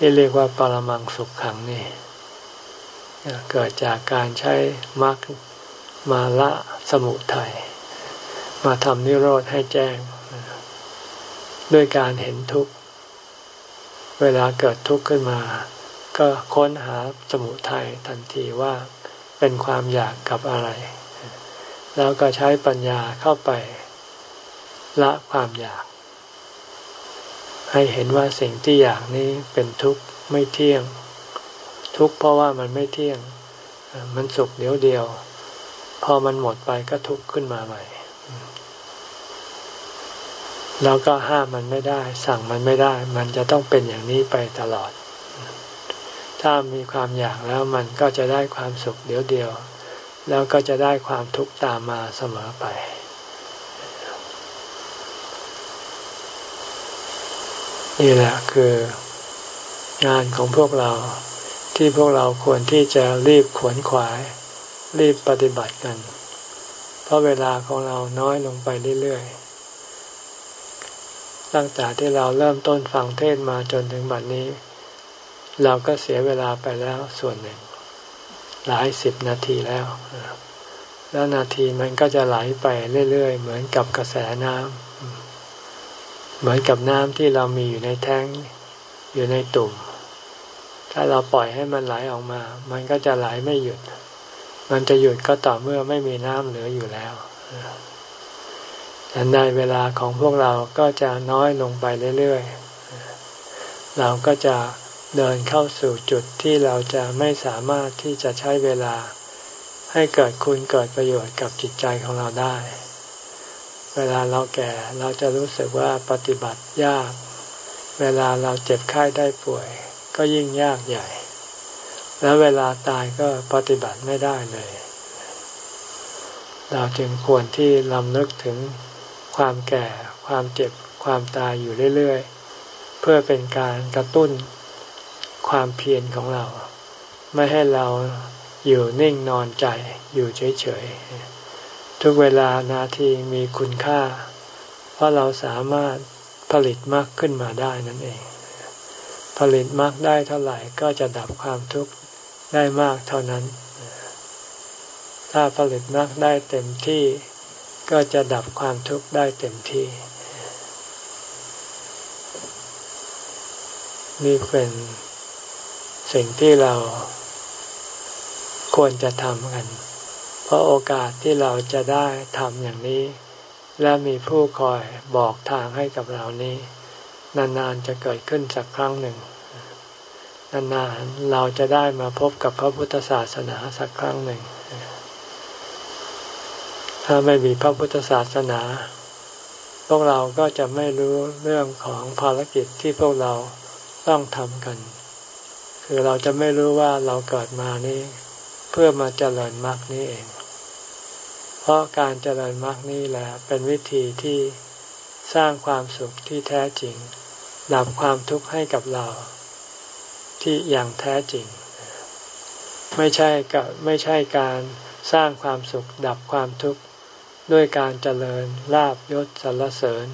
ที่เรียกว่าปรมังสุขขังนี่เกิดจากการใช้มรรคมาละสมุทัยมาทำนิโรธให้แจ้ง ด้วยการเห็นทุกข์ เวลาเกิดทุกข์ขึ้นมา ก็ค้นหาสมุทัยทันทีว่าเป็นความอยากกับอะไร แล้วก็ใช้ปัญญาเข้าไปละความอยาก ให้เห็นว่าสิ่งที่อยากนี้เป็นทุกข์ไม่เที่ยง ทุกข์เพราะว่ามันไม่เที่ยง มันสุขเดียวเดียว พอมันหมดไปก็ทุกข์ขึ้นมาใหม่แล้วก็ห้ามมันไม่ได้ สั่งมันไม่ได้ มันจะต้องเป็นอย่างนี้ไปตลอด ถ้ามีความอยากแล้วมันก็จะได้ความสุขเดียวเดียว แล้วก็จะได้ความทุกข์ตามมาเสมอไป นี่แหละคืองานของพวกเราที่พวกเราควรที่จะรีบขวนขวาย รีบปฏิบัติกัน เพราะเวลาของเราน้อยลงไปเรื่อยๆ ตั้งแต่ที่เราเริ่มต้นฟังเทศมาจนถึงบัดนี้ เราก็เสียเวลาไปแล้วส่วนหนึ่ง หลายสิบนาทีแล้ว แล้วนาทีมันก็จะไหลไปเรื่อยๆ เหมือนกับกระแสน้ำ เหมือนกับน้ำที่เรามีอยู่ในแท้งอยู่ในตุ่ม ถ้าเราปล่อยให้มันไหลออกมา มันก็จะไหลไม่หยุด มันจะหยุดก็ต่อเมื่อไม่มีน้ำเหลืออยู่แล้วแต่ในเวลาของพวกเราก็จะน้อยลงไปเรื่อยๆ เราก็จะเดินเข้าสู่จุดที่เราจะไม่สามารถที่จะใช้เวลาให้เกิดคุณเกิดประโยชน์กับจิตใจของเราได้ เวลาเราแก่เราจะรู้สึกว่าปฏิบัติยาก เวลาเราเจ็บไข้ได้ป่วย ก็ยิ่งยากใหญ่ แล้วเวลาตายก็ปฏิบัติไม่ได้เลย เราจึงควรที่ลำลึกถึงความแก่ ความเจ็บ ความตายอยู่เรื่อยๆ เพื่อเป็นการกระตุ้นความเพียรของเรา ไม่ให้เราอยู่นิ่งนอนใจอยู่เฉยๆ ทุกเวลานาทีมีคุณค่า เพราะเราสามารถผลิตมากขึ้นมาได้นั่นเอง ผลิตมากได้เท่าไหร่ก็จะดับความทุกข์ได้มากเท่านั้น ถ้าผลิตมากได้เต็มที่ก็จะดับความทุกข์ได้เต็มที่ นี่เป็นสิ่งที่เราควรจะทำกัน เพราะโอกาสที่เราจะได้ทำอย่างนี้ และมีผู้คอยบอกทางให้กับเรานี้ นานๆจะเกิดขึ้นสักครั้งหนึ่ง นานๆเราจะได้มาพบกับพระพุทธศาสนาสักครั้งหนึ่ง ถ้าไม่มีพระพุทธศาสนา พวกเราก็จะไม่รู้เรื่องของภารกิจที่พวกเราต้องทำกัน คือเราจะไม่รู้ว่าเราเกิดมานี้เพื่อมาเจริญมรรคนี้เอง เพราะการเจริญมรรคนี้แหละเป็นวิธีที่สร้างความสุขที่แท้จริงดับความทุกข์ให้กับเรา ที่อย่างแท้จริง ไม่ใช่กับไม่ใช่การสร้างความสุขดับความทุกข์ด้วยการเจริญลาบยศสรรเสริญ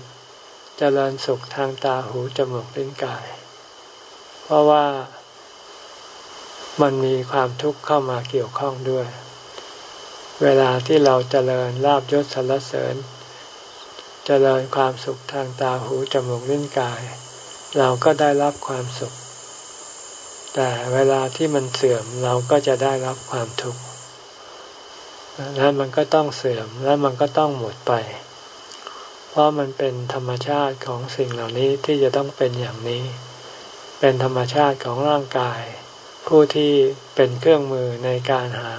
เจริญสุขทางตาหูจมูกลิ้นกาย เพราะว่ามันมีความทุกข์เข้ามาเกี่ยวข้องด้วย เวลาที่เราเจริญลาบยศสรรเสริญเจริญความสุขทางตาหูจมูกลิ้นกาย เราก็ได้รับความสุข แต่เวลาที่มันเสื่อมเราก็จะได้รับความทุกข์แล้วมันก็ต้องเสื่อมแล้วมันก็ต้องหมดไป เพราะมันเป็นธรรมชาติของสิ่งเหล่านี้ที่จะต้องเป็นอย่างนี้ เป็นธรรมชาติของร่างกาย ผู้ที่เป็นเครื่องมือในการหา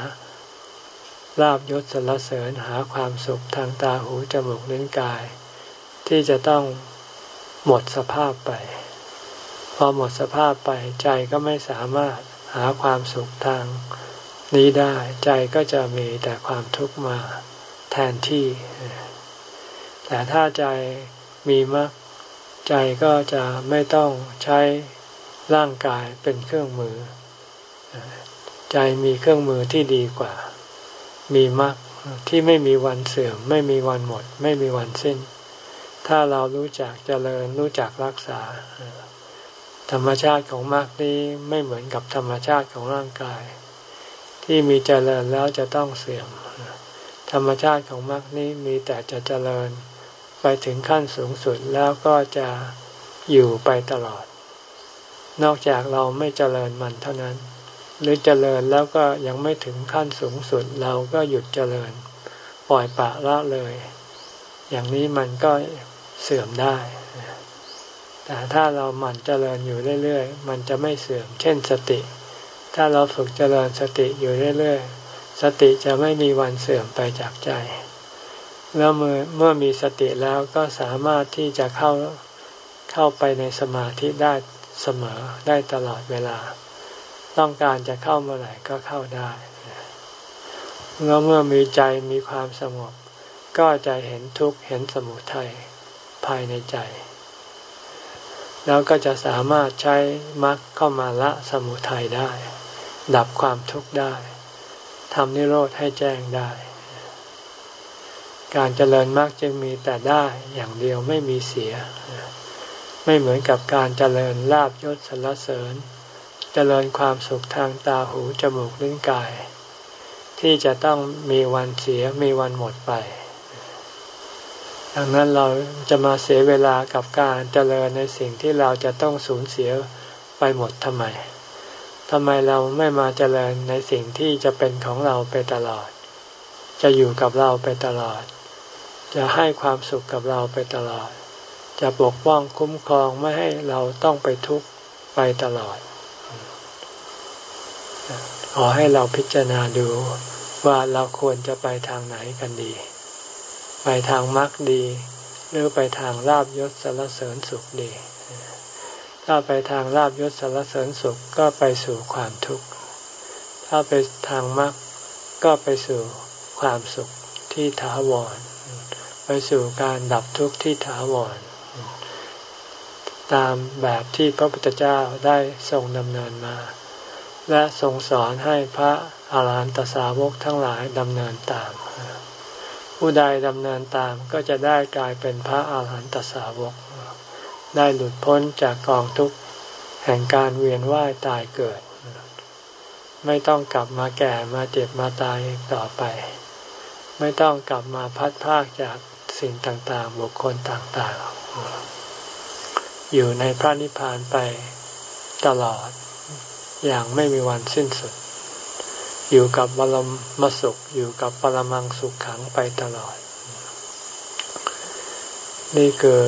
ลาบยศสรรเสริญหาความสุขทางตาหูจมูกลิ้นกาย ที่จะต้องหมดสภาพไป พอหมดสภาพไปใจก็ไม่สามารถหาความสุขทางนี้ได้ใจก็จะมีแต่ความทุกข์มาแทนที่ แต่ถ้าใจมีมรรคใจก็จะไม่ต้องใช้ร่างกายเป็นเครื่องมือ ใจมีเครื่องมือที่ดีกว่า มีมรรคที่ไม่มีวันเสื่อม ไม่มีวันหมด ไม่มีวันสิ้น ถ้าเรารู้จักเจริญรู้จักรักษา ธรรมชาติของมรรคนี้ไม่เหมือนกับธรรมชาติของร่างกาย ที่มีเจริญแล้วจะต้องเสื่อม ธรรมชาติของมรรคนี้มีแต่จะเจริญ ไปถึงขั้นสูงสุดแล้วก็จะอยู่ไปตลอด นอกจากเราไม่เจริญมันเท่านั้น หรือเจริญแล้วก็ยังไม่ถึงขั้นสูงสุดเราก็หยุดเจริญ ปล่อยปะละเลย อย่างนี้มันก็เสื่อมได้ แต่ถ้าเราหมั่นเจริญอยู่เรื่อยๆ มันจะไม่เสื่อม เช่นสติ ถ้าเราฝึกเจริญสติอยู่เรื่อยๆ สติจะไม่มีวันเสื่อมไปจากใจ แล้วเมื่อเมื่อมีสติแล้วก็สามารถที่จะเข้าเข้าไปในสมาธิได้เสมอได้ตลอดเวลา ต้องการจะเข้าเมื่อไหร่ก็เข้าได้แล้วเมื่อมีใจมีความสงบ ก็จะเห็นทุกข์เห็นสมุทัยภายในใจ แล้วก็จะสามารถใช้มรรคเข้ามาละสมุทัยได้ ดับความทุกข์ได้ทำนิโรธให้แจ้งได้ การเจริญมรรคจึงมีแต่ได้อย่างเดียวไม่มีเสีย ไม่เหมือนกับการเจริญลาบยศสรรเสริญ เจริญความสุขทางตาหูจมูกลิ้นกาย ที่จะต้องมีวันเสียมีวันหมดไป ดังนั้นเราจะมาเสียเวลากับการเจริญในสิ่งที่เราจะต้องสูญเสียไปหมดทำไมทำไมเราไม่มาเจริญในสิ่งที่จะเป็นของเราไปตลอด จะอยู่กับเราไปตลอด จะให้ความสุขกับเราไปตลอด จะปกป้องคุ้มครองไม่ให้เราต้องไปทุกข์ไปตลอด ขอให้เราพิจารณาดูว่าเราควรจะไปทางไหนกันดี ไปทางมรรคดี หรือไปทางลาบยศสารเสริญสุขดี ถ้าไปทางลาบยศสารเสริญสุขก็ไปสู่ความทุกข์ ถ้าไปทางมรรคก็ไปสู่ความสุขที่ถาวร ไปสู่การดับทุกข์ที่ถาวร ตามแบบที่พระพุทธเจ้าได้ทรงดำเนินมา และทรงสอนให้พระอาหารหันตสาวกทั้งหลายดำเนินตาม ผู้ใดดำเนินตามก็จะได้กลายเป็นพระอาหารหันตสาวก ได้หลุดพ้นจากกองทุกข์แห่งการเวียนว่ายตายเกิด ไม่ต้องกลับมาแก่มาเจ็บมาตายต่อไป ไม่ต้องกลับมาพัดพากจากสิ่งต่างๆ บุคคลต่างๆ อยู่ในพระนิพพานไปตลอด อย่างไม่มีวันสิ้นสุด อยู่กับบรมสุข อยู่กับปรมังสุขขังไปตลอด นี่คือ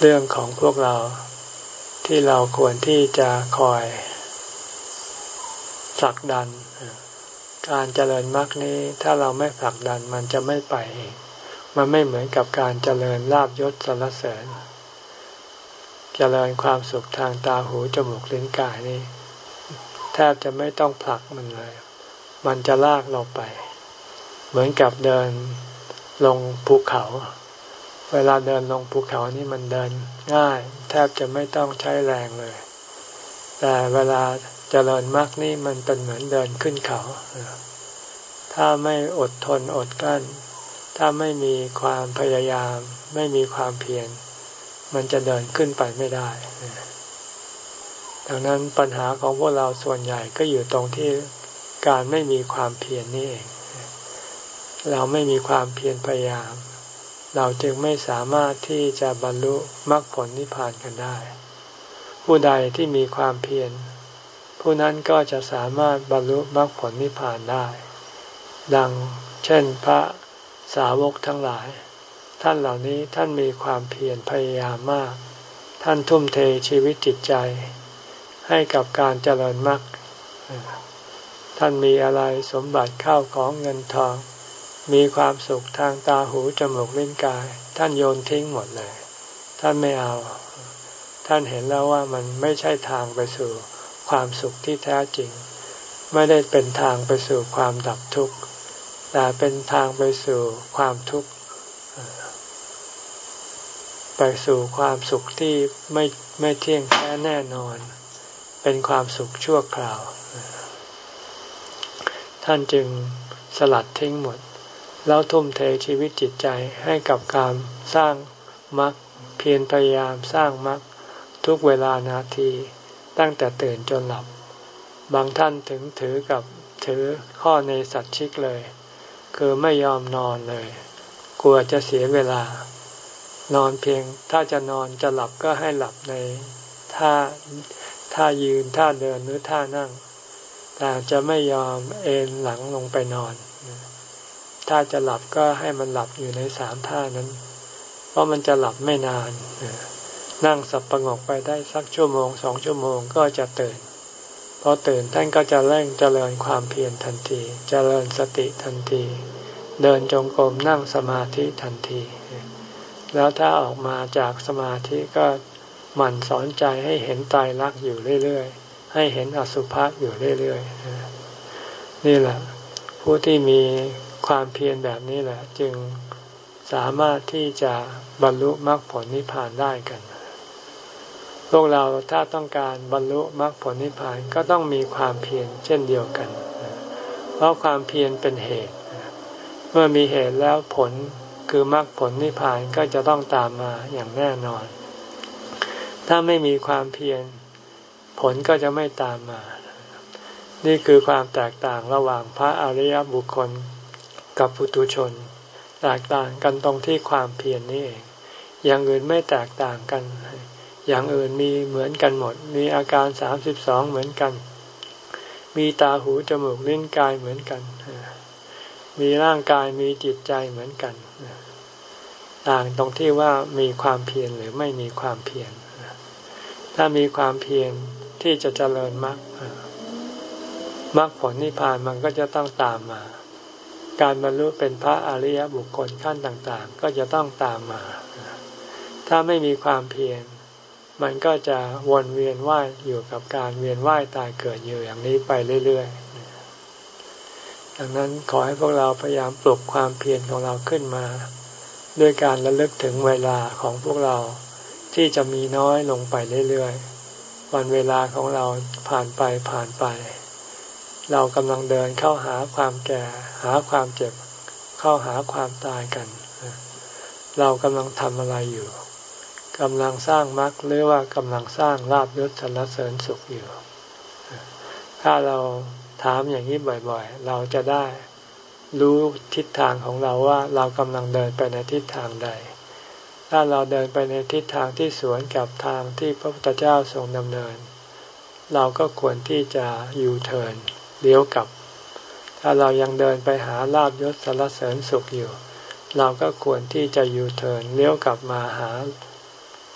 เรื่องของพวกเราที่เราควรที่จะคอยผลักดัน การเจริญมรรคนี้ถ้าเราไม่ผลักดันมันจะไม่ไปเองมันไม่เหมือนกับการเจริญลาบยศสรรเสริญ เจริญความสุขทางตาหูจมูกลิ้นกายนี่แทบจะไม่ต้องผลักมันเลย มันจะลากเราไป เหมือนกับเดินลงภูเขา เวลาเดินลงภูเขานี่มันเดินง่าย แทบจะไม่ต้องใช้แรงเลย แต่เวลาเจริญมากนี่มันเป็นเหมือนเดินขึ้นเขา ถ้าไม่อดทนอดกั้น ถ้าไม่มีความพยายาม ไม่มีความเพียร มันจะเดินขึ้นไปไม่ได้ ดังนั้นปัญหาของพวกเราส่วนใหญ่ก็อยู่ตรงที่การไม่มีความเพียรนนี่เอง เราไม่มีความเพียรพยายาม เราจึงไม่สามารถที่จะบรรลุมรรคผลนิพพานกันได้ ผู้ใดที่มีความเพียรผู้นั้นก็จะสามารถบรรลุมรรคผลนิพพานได้ ดังเช่นพระสาวกทั้งหลาย ท่านเหล่านี้ท่านมีความเพียรพยายามมาก ท่านทุ่มเทชีวิตจิตใจ ให้กับการเจริญมรรคท่านมีอะไรสมบัติเข้าของเงินทอง มีความสุขทางตาหูจมูกลิ้นกาย ท่านโยนทิ้งหมดเลย ท่านไม่เอา ท่านเห็นแล้วว่ามันไม่ใช่ทางไปสู่ความสุขที่แท้จริง ไม่ได้เป็นทางไปสู่ความดับทุกข์แต่เป็นทางไปสู่ความทุกข์ ไปสู่ความสุขที่ไม่ไม่เที่ยงแท้แน่นอน เป็นความสุขชั่วคราว ท่านจึงสลัดทิ้งหมด แล้วทุ่มเทชีวิตจิตใจให้กับการสร้างมรรคเพียรพยายามสร้างมรรคทุกเวลานาทีตั้งแต่ตื่นจนหลับ บางท่านถึงถือกับถือข้อในสัตชิกเลย คือไม่ยอมนอนเลย กลัวจะเสียเวลา นอนเพียง ถ้าจะนอนจะหลับก็ให้หลับในท่าท่ายืนท่าเดินหรือท่านั่ง แต่จะไม่ยอมเอนหลังลงไปนอน ถ้าจะหลับก็ให้มันหลับอยู่ในสามท่านั้น เพราะมันจะหลับไม่นานนั่งสับประงกไปได้สักชั่วโมงสองชั่วโมงก็จะตื่นพอตื่นท่านก็จะเร่งเจริญความเพียรทันที เจริญสติทันที เดินจงกรมนั่งสมาธิทันที แล้วถ้าออกมาจากสมาธิก็หมั่นสอนใจให้เห็นตายรักอยู่เรื่อยๆ ให้เห็นอสุภะอยู่เรื่อยๆ นี่แหละ ผู้ที่มีความเพียรแบบนี้แหละ จึงสามารถที่จะบรรลุมรรคผลนิพพานได้กัน พวกเราถ้าต้องการบรรลุมรรคผลนิพพานก็ต้องมีความเพียรเช่นเดียวกัน เพราะความเพียรเป็นเหตุ เมื่อมีเหตุแล้วผล คือมรรคผลนิพพานก็จะต้องตามมาอย่างแน่นอน ถ้าไม่มีความเพียรผลก็จะไม่ตามมา นี่คือความแตกต่างระหว่างพระอริยบุคคลกับปุตุชน แตกต่างกันตรงที่ความเพียรนนี่เอง อย่างอื่นไม่แตกต่างกัน อย่างอื่นมีเหมือนกันหมด มีอาการสามสิบสองเหมือนกัน มีตาหูจมูกลิ้นกายเหมือนกัน มีร่างกายมีจิตใจเหมือนกัน ต่างตรงที่ว่ามีความเพียรหรือไม่มีความเพียรถ้ามีความเพียรที่จะเจริญมรรคมรรคผลนิพพานมันก็จะต้องตามมา การบรรลุเป็นพระอริยบุคคลขั้นต่างๆ ก็จะต้องตามมา ถ้าไม่มีความเพียรมันก็จะวนเวียนว่ายอยู่กับการเวียนว่ายตายเกิดอยู่อย่างนี้ไปเรื่อยๆ ดังนั้นขอให้พวกเราพยายามปลุกความเพียรของเราขึ้นมา ด้วยการระลึกถึงเวลาของพวกเราที่จะมีน้อยลงไปเรื่อยๆ วันเวลาของเราผ่านไปผ่านไป เรากำลังเดินเข้าหาความแก่ หาความเจ็บ เข้าหาความตายกัน เรากำลังทำอะไรอยู่กำลังสร้างมรรคหรือว่ากำลังสร้างลาบยศสรรเสริญสุขอยู่ ถ้าเราถามอย่างนี้บ่อยๆ เราจะได้ รู้ทิศทางของเราว่าเรากำลังเดินไปในทิศทางใด ถ้าเราเดินไปในทิศทางที่สวนกับทางที่พระพุทธเจ้าทรงดำเนิน เราก็ควรที่จะยูเทิร์นเลี้ยวกลับ ถ้าเรายังเดินไปหาลาบยศสรรเสริญสุขอยู่ เราก็ควรที่จะยูเทิร์นเลี้ยวกลับมาหา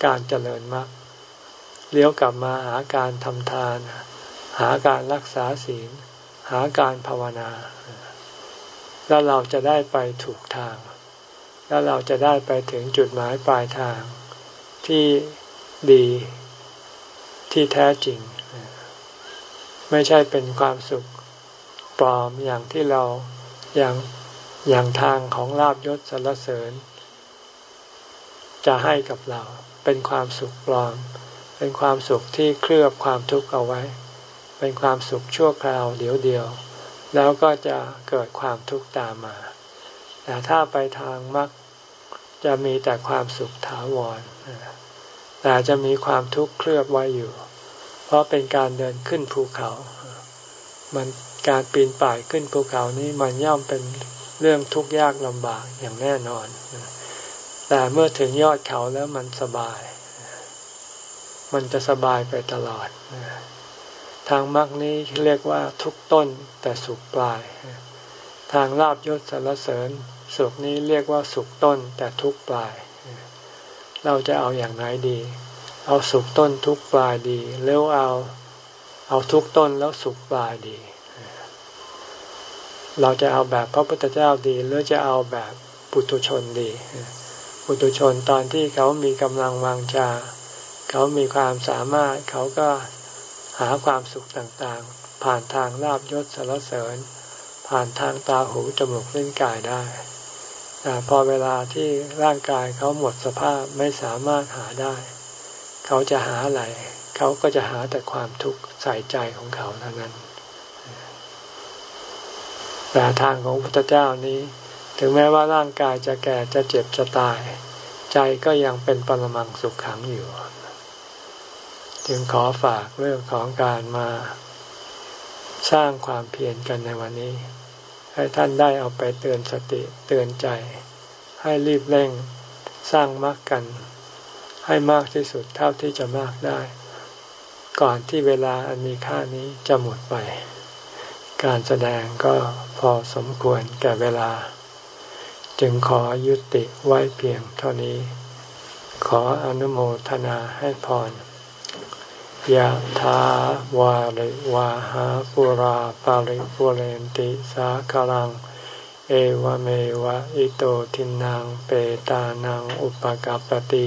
การเจริญมรรคเลี้ยวกลับมาหาการทำทาน หาการรักษาศีล หาการภาวนา แล้วเราจะได้ไปถูกทาง แล้วเราจะได้ไปถึงจุดหมายปลายทางที่ดีที่แท้จริง ไม่ใช่เป็นความสุขปลอมอย่างที่เราอย่างอย่างทางของลาบยศสรรเสริญ จะให้กับเราเป็นความสุขปลอม เป็นความสุขที่เคลือบความทุกข์เอาไว้ เป็นความสุขชั่วคราวเดียวเดียว แล้วก็จะเกิดความทุกข์ตามมา แต่ถ้าไปทางมรรคจะมีแต่ความสุขถาวร แต่จะมีความทุกข์เคลือบไว้อยู่ เพราะเป็นการเดินขึ้นภูเขา มันการปีนป่ายขึ้นภูเขานี้มันย่อมเป็นเรื่องทุกข์ยากลำบากอย่างแน่นอน แต่เมื่อถึงยอดเขาแล้วมันสบาย มันจะสบายไปตลอด ทางมรรคนี้เรียกว่าทุกต้นแต่สุขปลาย ทางลาบยศสารเสริญ สุขนี้เรียกว่าสุขต้นแต่ทุกปลาย เราจะเอาอย่างไหนดี เอาสุขต้นทุกปลายดีหรือเอาเอาทุกต้นแล้วสุขปลายดี เราจะเอาแบบพระพุทธเจ้าดีหรือจะเอาแบบปุถุชนดีปุถุชนตอนที่เขามีกำลังวางชาเขามีความสามารถเขาก็ หาความสุขต่างๆ ผ่านทางลาบยศสารเสริญ ผ่านทางตาหูจมูกลิ้นกายได้แต่พอเวลาที่ร่างกายเขาหมดสภาพไม่สามารถหาได้ เขาจะหาอะไร เขาก็จะหาแต่ความทุกข์ใส่ใจของเขาเท่านั้น แต่ทางของพระพุทธเจ้านี้ ถึงแม้ว่าร่างกายจะแก่จะเจ็บจะตาย ใจก็ยังเป็นปรมังสุขขังอยู่ จึงขอฝากเรื่องของการมาสร้างความเพียรกันในวันนี้ ให้ท่านได้เอาไปเตือนสติเตือนใจ ให้รีบเร่งสร้างมรรคกัน ให้มากที่สุดเท่าที่จะมากได้ ก่อนที่เวลาอันมีค่านี้จะหมดไป การแสดงก็พอสมควรแก่เวลา จึงขอยุติไว้เพียงเท่านี้ ขออนุโมทนาให้พร ยะถาวาริวาหาปุราปาริปุเรนติสาคลัง เอวเมวะอิโตทินังเปตานังอุปกัปติ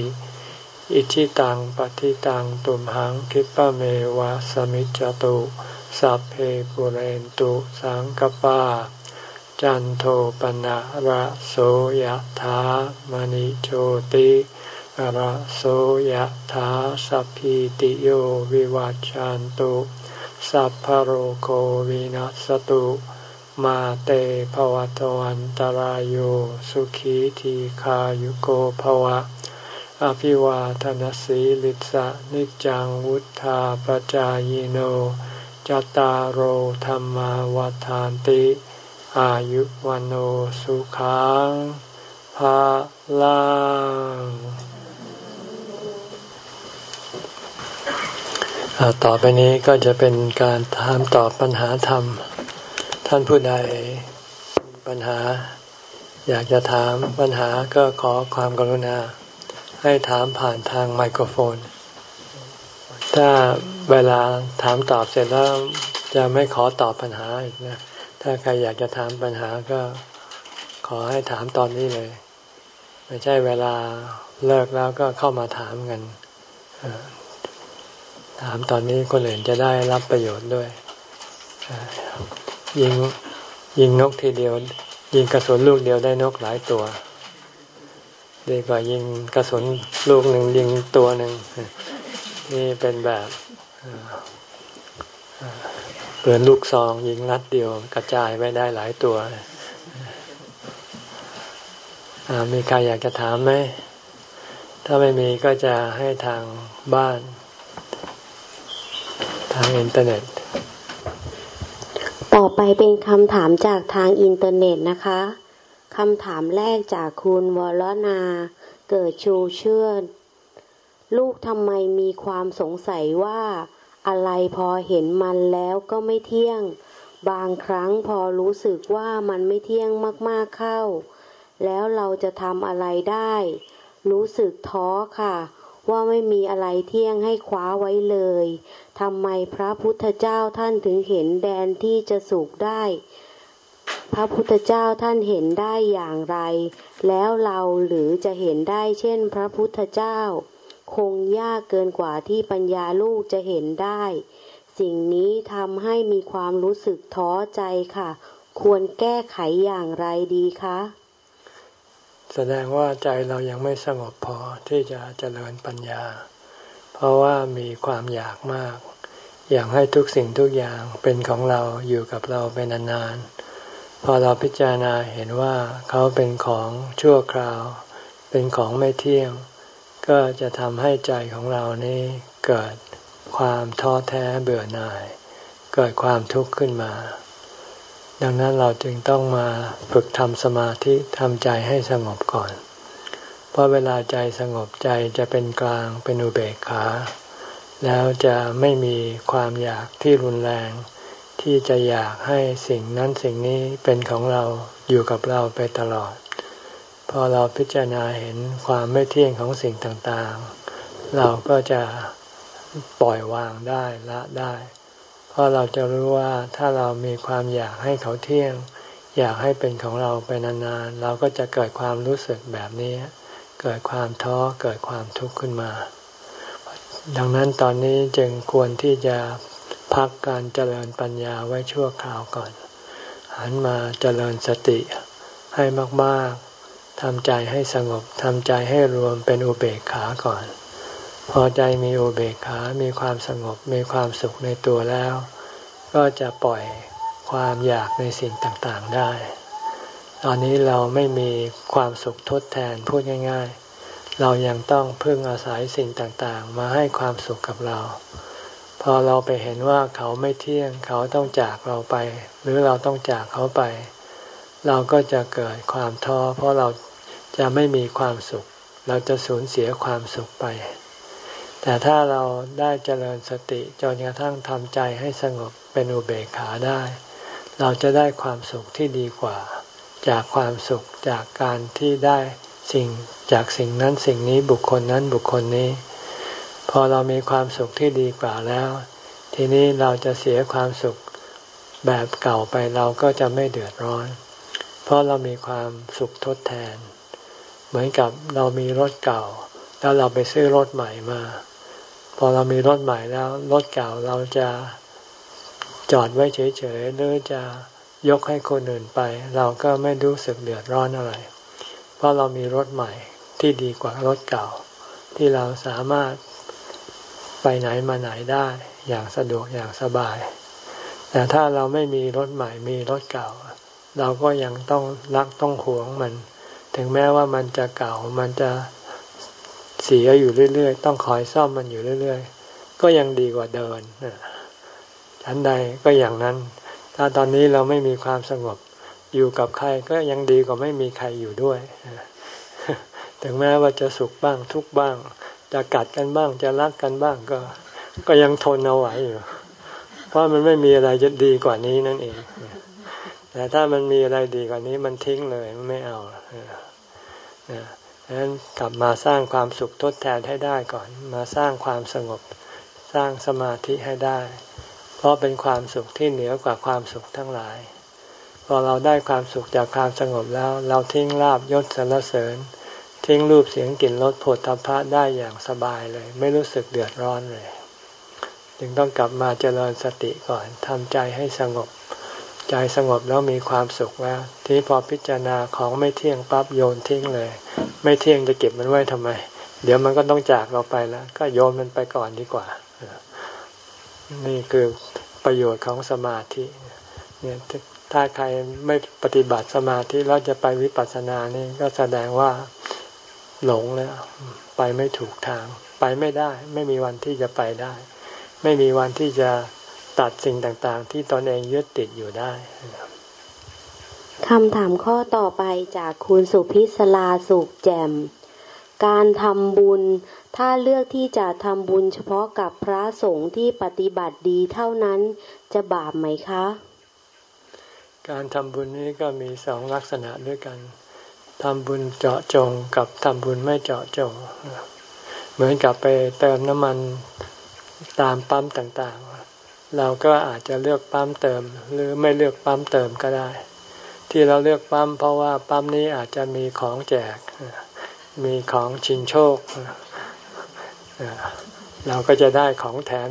อิชิตังปฏิตังตุมหังคิปะเมวะสมิจจตุสัพเพปุเรนตุสังกปา จันโทปนะระโสยะถามณิโชติ ระโสยถาสัพพิติโยวิวัจจันตุสัพพโรโควินัสตุมาเตภวัตวันตารโยสุขีทีขายุโกภวะ อภิวาทนสีลิสะนิจังวุธาปจายโนจตารโหธรรมวาทานติ อายุวันโอสุขังภาลัง ต่อไปนี้ก็จะเป็นการถามตอบปัญหาธรรม ท่านผู้ใดปัญหา อยากจะถามปัญหาก็ขอความกรุณา ให้ถามผ่านทางไมโครโฟน ถ้าเวลาถามตอบเสร็จแล้วจะไม่ขอตอบปัญหาอีกนะ ถ้าใครอยากจะถามปัญหาก็ขอให้ถามตอนนี้เลย ไม่ใช่เวลาเลิกแล้วก็เข้ามาถามกัน ถามตอนนี้คนอื่นจะได้รับประโยชน์ด้วย ยิงยิงนกทีเดียว ยิงกระสุนลูกเดียวได้นกหลายตัว ดีกว่ายิงกระสุนลูกหนึ่งยิงตัวหนึ่งนี่เป็นแบบเปือนลูกซองยิงนัดเดียวกระจายไว้ได้หลายตัวมีใครอยากจะถามไหม ถ้าไม่มีก็จะให้ทางบ้านทางอินเทอร์เน็ต
ต่อไปเป็นคำถามจากทางอินเทอร์เน็ตนะคะคำถามแรกจากคุณวรนาเกิดชูเชื่อลูกทำไมมีความสงสัยว่าอะไรพอเห็นมันแล้วก็ไม่เที่ยง บางครั้งพอรู้สึกว่ามันไม่เที่ยงมากๆเข้า แล้วเราจะทำอะไรได้ รู้สึกท้อค่ะ ว่าไม่มีอะไรเที่ยงให้คว้าไว้เลยทำไมพระพุทธเจ้าท่านถึงเห็นแดนที่จะสุขได้ พระพุทธเจ้าท่านเห็นได้อย่างไร แล้วเราหรือจะเห็นได้เช่นพระพุทธเจ้า คงยากเกินกว่าที่ปัญญาลูกจะเห็นได้ สิ่งนี้ทำให้มีความรู้สึกท้อใจค่ะ ควรแก้ไขอย่างไรดีคะ
แสดงว่าใจเรายังไม่สงบพอที่จะเจริญปัญญา เพราะว่ามีความอยากมาก อยากให้ทุกสิ่งทุกอย่างเป็นของเราอยู่กับเราเป็นนานๆ พอเราพิจารณาเห็นว่าเขาเป็นของชั่วคราว เป็นของไม่เที่ยง ก็จะทำให้ใจของเรานี้เกิดความท้อแท้เบื่อหน่าย เกิดความทุกข์ขึ้นมา ดังนั้นเราจึงต้องมาฝึกทำสมาธิทำใจให้สงบก่อน เพราะเวลาใจสงบใจจะเป็นกลางเป็นอุเบกขา แล้วจะไม่มีความอยากที่รุนแรง ที่จะอยากให้สิ่งนั้นสิ่งนี้เป็นของเราอยู่กับเราไปตลอด พอเราพิจารณาเห็นความไม่เที่ยงของสิ่งต่างๆ เราก็จะปล่อยวางได้ละได้ เพราะเราจะรู้ว่าถ้าเรามีความอยากให้เขาเที่ยง อยากให้เป็นของเราไปนานๆ เราก็จะเกิดความรู้สึกแบบนี้ เกิดความท้อเกิดความทุกข์ขึ้นมา ดังนั้นตอนนี้จึงควรที่จะพักการเจริญปัญญาไว้ชั่วคราวก่อน หันมาเจริญสติให้มากๆทำใจให้สงบทำใจให้รวมเป็นอุเบกขาก่อน พอใจมีอุเบกขา มีความสงบ มีความสุขในตัวแล้ว ก็จะปล่อยความอยากในสิ่งต่างๆได้ ตอนนี้เราไม่มีความสุขทดแทนพูดง่าย ๆ เรายังต้องพึ่งอาศัยสิ่งต่างๆ มาให้ความสุขกับเรา พอเราไปเห็นว่าเขาไม่เที่ยง เขาต้องจากเราไป หรือเราต้องจากเขาไป เราก็จะเกิดความท้อ เพราะเราจะไม่มีความสุข เราจะสูญเสียความสุขไป แต่ถ้าเราได้เจริญสติจนกระทั่งทำใจให้สงบเป็นอุเบกขาได้ เราจะได้ความสุขที่ดีกว่า จากความสุขจากการที่ได้สิ่งจากสิ่งนั้นสิ่งนี้บุคคลนั้นบุคคลนี้ พอเรามีความสุขที่ดีกว่าแล้ว ทีนี้เราจะเสียความสุขแบบเก่าไปเราก็จะไม่เดือดร้อน เพราะเรามีความสุขทดแทน เหมือนกับเรามีรถเก่า แล้วเราไปซื้อรถใหม่มา พอเรามีรถใหม่แล้วรถเก่าเราจะจอดไว้เฉยๆหรือจะยกให้คนอื่นไป เราก็ไม่รู้สึกเดือดร้อนอะไร เพราะเรามีรถใหม่ที่ดีกว่ารถเก่า ที่เราสามารถไปไหนมาไหนได้อย่างสะดวกอย่างสบาย แต่ถ้าเราไม่มีรถใหม่มีรถเก่า เราก็ยังต้องรักต้องหวงมัน ถึงแม้ว่ามันจะเก่ามันจะ เสียอยู่เรื่อยๆ ต้องคอยซ่อมมันอยู่เรื่อยๆ ก็ยังดีกว่าเดินฉันใดก็อย่างนั้น ถ้าตอนนี้เราไม่มีความสงบอยู่กับใครก็ยังดีกว่าไม่มีใครอยู่ด้วย ถึงแม้ว่าจะสุขบ้างทุกบ้าง จะกัดกันบ้างจะรักกันบ้างก็ ก็ยังทนเอาไหวอยู่ เพราะมันไม่มีอะไรจะดีกว่านี้นั่นเอง แต่ถ้ามันมีอะไรดีกว่านี้มันทิ้งเลยมันไม่เอา ดังนั้นกลับมาสร้างความสุขทดแทนให้ได้ก่อน มาสร้างความสงบ สร้างสมาธิให้ได้ เพราะเป็นความสุขที่เหนือกว่าความสุขทั้งหลาย พอเราได้ความสุขจากความสงบแล้ว เราทิ้งลาบยศสรรเสริญ ทิ้งรูปเสียงกลิ่นรสผลทพะได้อย่างสบายเลย ไม่รู้สึกเดือดร้อนเลย จึงต้องกลับมาเจริญสติก่อนทำใจให้สงบ ใจสงบแล้วมีความสุขแล้ว ที่พอพิจารณาของไม่เที่ยงปั๊บโยนทิ้งเลย ไม่เที่ยงจะเก็บมันไว้ทำไม เดี๋ยวมันก็ต้องจากเราไปแล้ว ก็โยนมันไปก่อนดีกว่า นี่คือประโยชน์ของสมาธิเนี่ยถ้าใครไม่ปฏิบัติสมาธิแล้วจะไปวิปัสสนานี่ก็แสดงว่าหลงแล้ว ไปไม่ถูกทาง ไปไม่ได้ ไม่มีวันที่จะไปได้ ไม่มีวันที่จะ ตัดสิ่งต่างๆ ที่ตนเองยึดติดอยู่ได้
คำถามข้อต่อไปจากคุณสุพิศลาสุขแจ่มการทำบุญ ถ้าเลือกที่จะทำบุญเฉพาะกับพระสงฆ์ที่ปฏิบัติดีเท่านั้นจะบาปไหมคะ
การทำบุญนี้ก็มีสองลักษณะด้วยกันทำบุญเจาะจงกับทำบุญไม่เจาะจง เหมือนกับไปเติมน้ำมันตามปั๊มต่างๆ เราก็อาจจะเลือกปั๊มเติม หรือไม่เลือกปั๊มเติมก็ได้ ที่เราเลือกปั๊มเพราะว่าปั๊มนี้อาจจะมีของแจก มีของชิงโชค เราก็จะได้ของแถม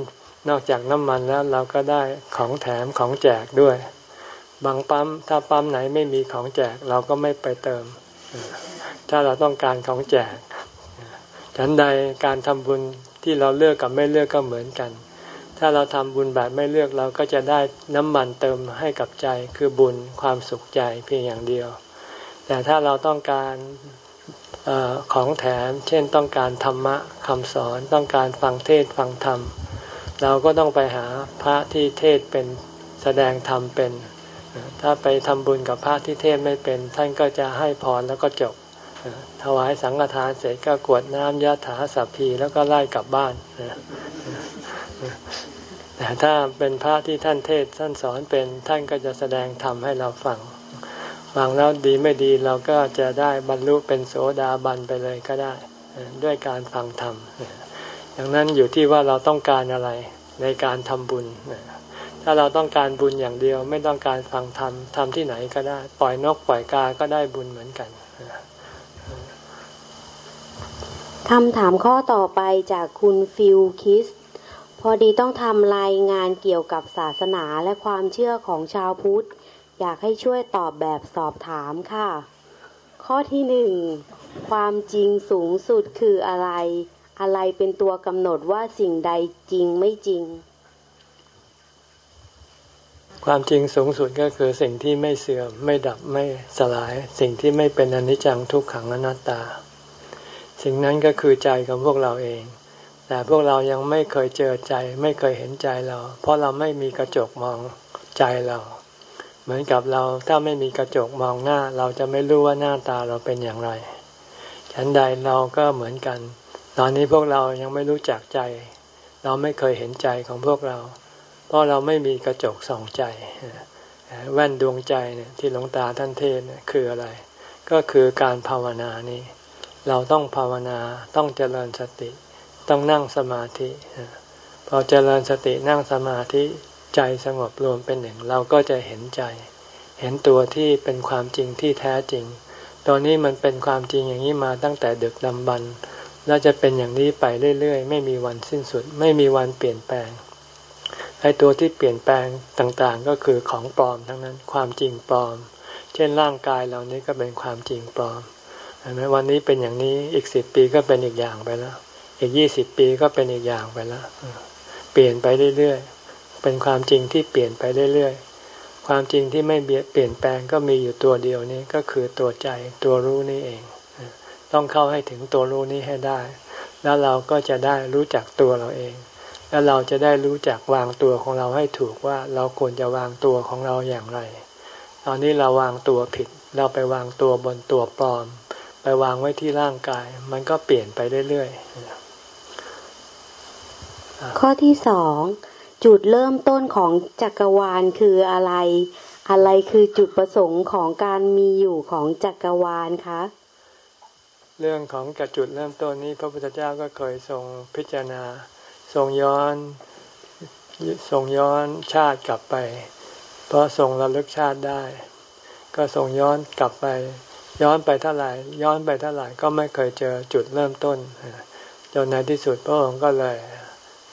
นอกจากน้ำมันแล้วเราก็ได้ของแถมของแจกด้วย บางปั๊มถ้าปั๊มไหนไม่มีของแจกเราก็ไม่ไปเติม ถ้าเราต้องการของแจกฉันใดการทำบุญที่เราเลือกกับไม่เลือกก็เหมือนกัน ถ้าเราทำบุญแบบไม่เลือกเราก็จะได้น้ำมันเติมให้กับใจคือบุญความสุขใจเพียงอย่างเดียว แต่ถ้าเราต้องการอของแถม เช่นต้องการธรรมะคำสอนต้องการฟังเทศฟังธรรม เราก็ต้องไปหาพระที่เทศเป็นแสดงธรรมเป็น ถ้าไปทำบุญกับพระที่เทศไม่เป็น ท่านก็จะให้พรแล้วก็จบถวายสังฆทานเสร็จก็กวดน้ำยะถาสัพพีแล้วก็ไล่กลับบ้าน แต่ถ้าเป็นพระที่ท่านเทศท่านสอนเป็นท่านก็จะแสดงธรรมให้เราฟังฟังแล้วดีไม่ดีเราก็จะได้บรรลุเป็นโสดาบันไปเลยก็ได้ด้วยการฟังธรรมอย่างนั้นอยู่ที่ว่าเราต้องการอะไรในการทำบุญ ถ้าเราต้องการบุญอย่างเดียว ไม่ต้องการฟังธรรมทำที่ไหนก็ได้ ปล่อยนกปล่อยกาก็ได้บุญเหมือนกัน
คำถามข้อต่อไปจากคุณฟิลคิส พอดีต้องทำรายงานเกี่ยวกับศาสนาและความเชื่อของชาวพุทธ อยากให้ช่วยตอบแบบสอบถามค่ะ ข้อที่หนึ่งความจริงสูงสุดคืออะไร อะไรเป็นตัวกำหนดว่าสิ่งใดจริงไม่จริง
ความจริงสูงสุดก็คือสิ่งที่ไม่เสื่อมไม่ดับไม่สลาย สิ่งที่ไม่เป็นอนิจจังทุกขังอนัตตา สิ่งนั้นก็คือใจของพวกเราเอง แต่พวกเรายังไม่เคยเจอใจ ไม่เคยเห็นใจเรา เพราะเราไม่มีกระจกมองใจเรา เหมือนกับเราถ้าไม่มีกระจกมองหน้า เราจะไม่รู้ว่าหน้าตาเราเป็นอย่างไรฉันใดเราก็เหมือนกัน ตอนนี้พวกเรายังไม่รู้จักใจ เราไม่เคยเห็นใจของพวกเรา เพราะเราไม่มีกระจกส่องใจ แว่นดวงใจเนี่ยที่หลวงตาท่านเทศนี่ยคืออะไร ก็คือการภาวนานี้ เราต้องภาวนาต้องเจริญสติ ต้องนั่งสมาธิพอเจริญสตินั่งสมาธิใจสงบรวมเป็นหนึ่ง เราก็จะเห็นใจ เห็นตัวที่เป็นความจริงที่แท้จริง ตอนนี้มันเป็นความจริงอย่างนี้มาตั้งแต่ดึกดำบรรและจะเป็นอย่างนี้ไปเรื่อยๆ ไม่มีวันสิ้นสุด ไม่มีวันเปลี่ยนแปลงไอ้ตัวที่เปลี่ยนแปลงต่างๆ ก็คือของปลอมทั้งนั้นความจริงปลอม เช่นร่างกายเรานี้ก็เป็นความจริงปลอมเห็นไหมวันนี้เป็นอย่างนี้อีกสิบปีก็เป็นอีกอย่างไปแล้ว อีกยี่สิบปีก็เป็นอีกอย่างไปแล้วเปลี่ยนไปเรื่อยๆ เป็นความจริงที่เปลี่ยนไปเรื่อยๆ ความจริงที่ไม่เปลี่ยนแปลงก็มีอยู่ตัวเดียวนี้ก็คือตัวใจตัวรู้นี่เอง ต้องเข้าให้ถึงตัวรู้นี้ให้ได้ แล้วเราก็จะได้รู้จักตัวเราเอง แล้วเราจะได้รู้จักวางตัวของเราให้ถูกว่าเราควรจะวางตัวของเราอย่างไร ตอนนี้เราวางตัวผิด เราไปวางตัวบนตัวปลอม ไปวางไว้ที่ร่างกาย มันก็เปลี่ยนไปเรื่อย
ๆ ข้อที่สองจุดเริ่มต้นของจักรวาลคืออะไร อะไรคือจุดประสงค์ของการมีอยู่ของจักรวาลคะ
เรื่องของกระจุดเริ่มต้นนี้พระพุทธเจ้าก็เคยทรงพิจารณาทรงย้อนทรงย้อนชาติกลับไป เพราะทรงระลึกชาติได้ ก็ทรงย้อนกลับไป ย้อนไปเท่าไหร่ ย้อนไปเท่าไหร่ก็ไม่เคยเจอจุดเริ่มต้นจนในที่สุดพระองค์ก็เลย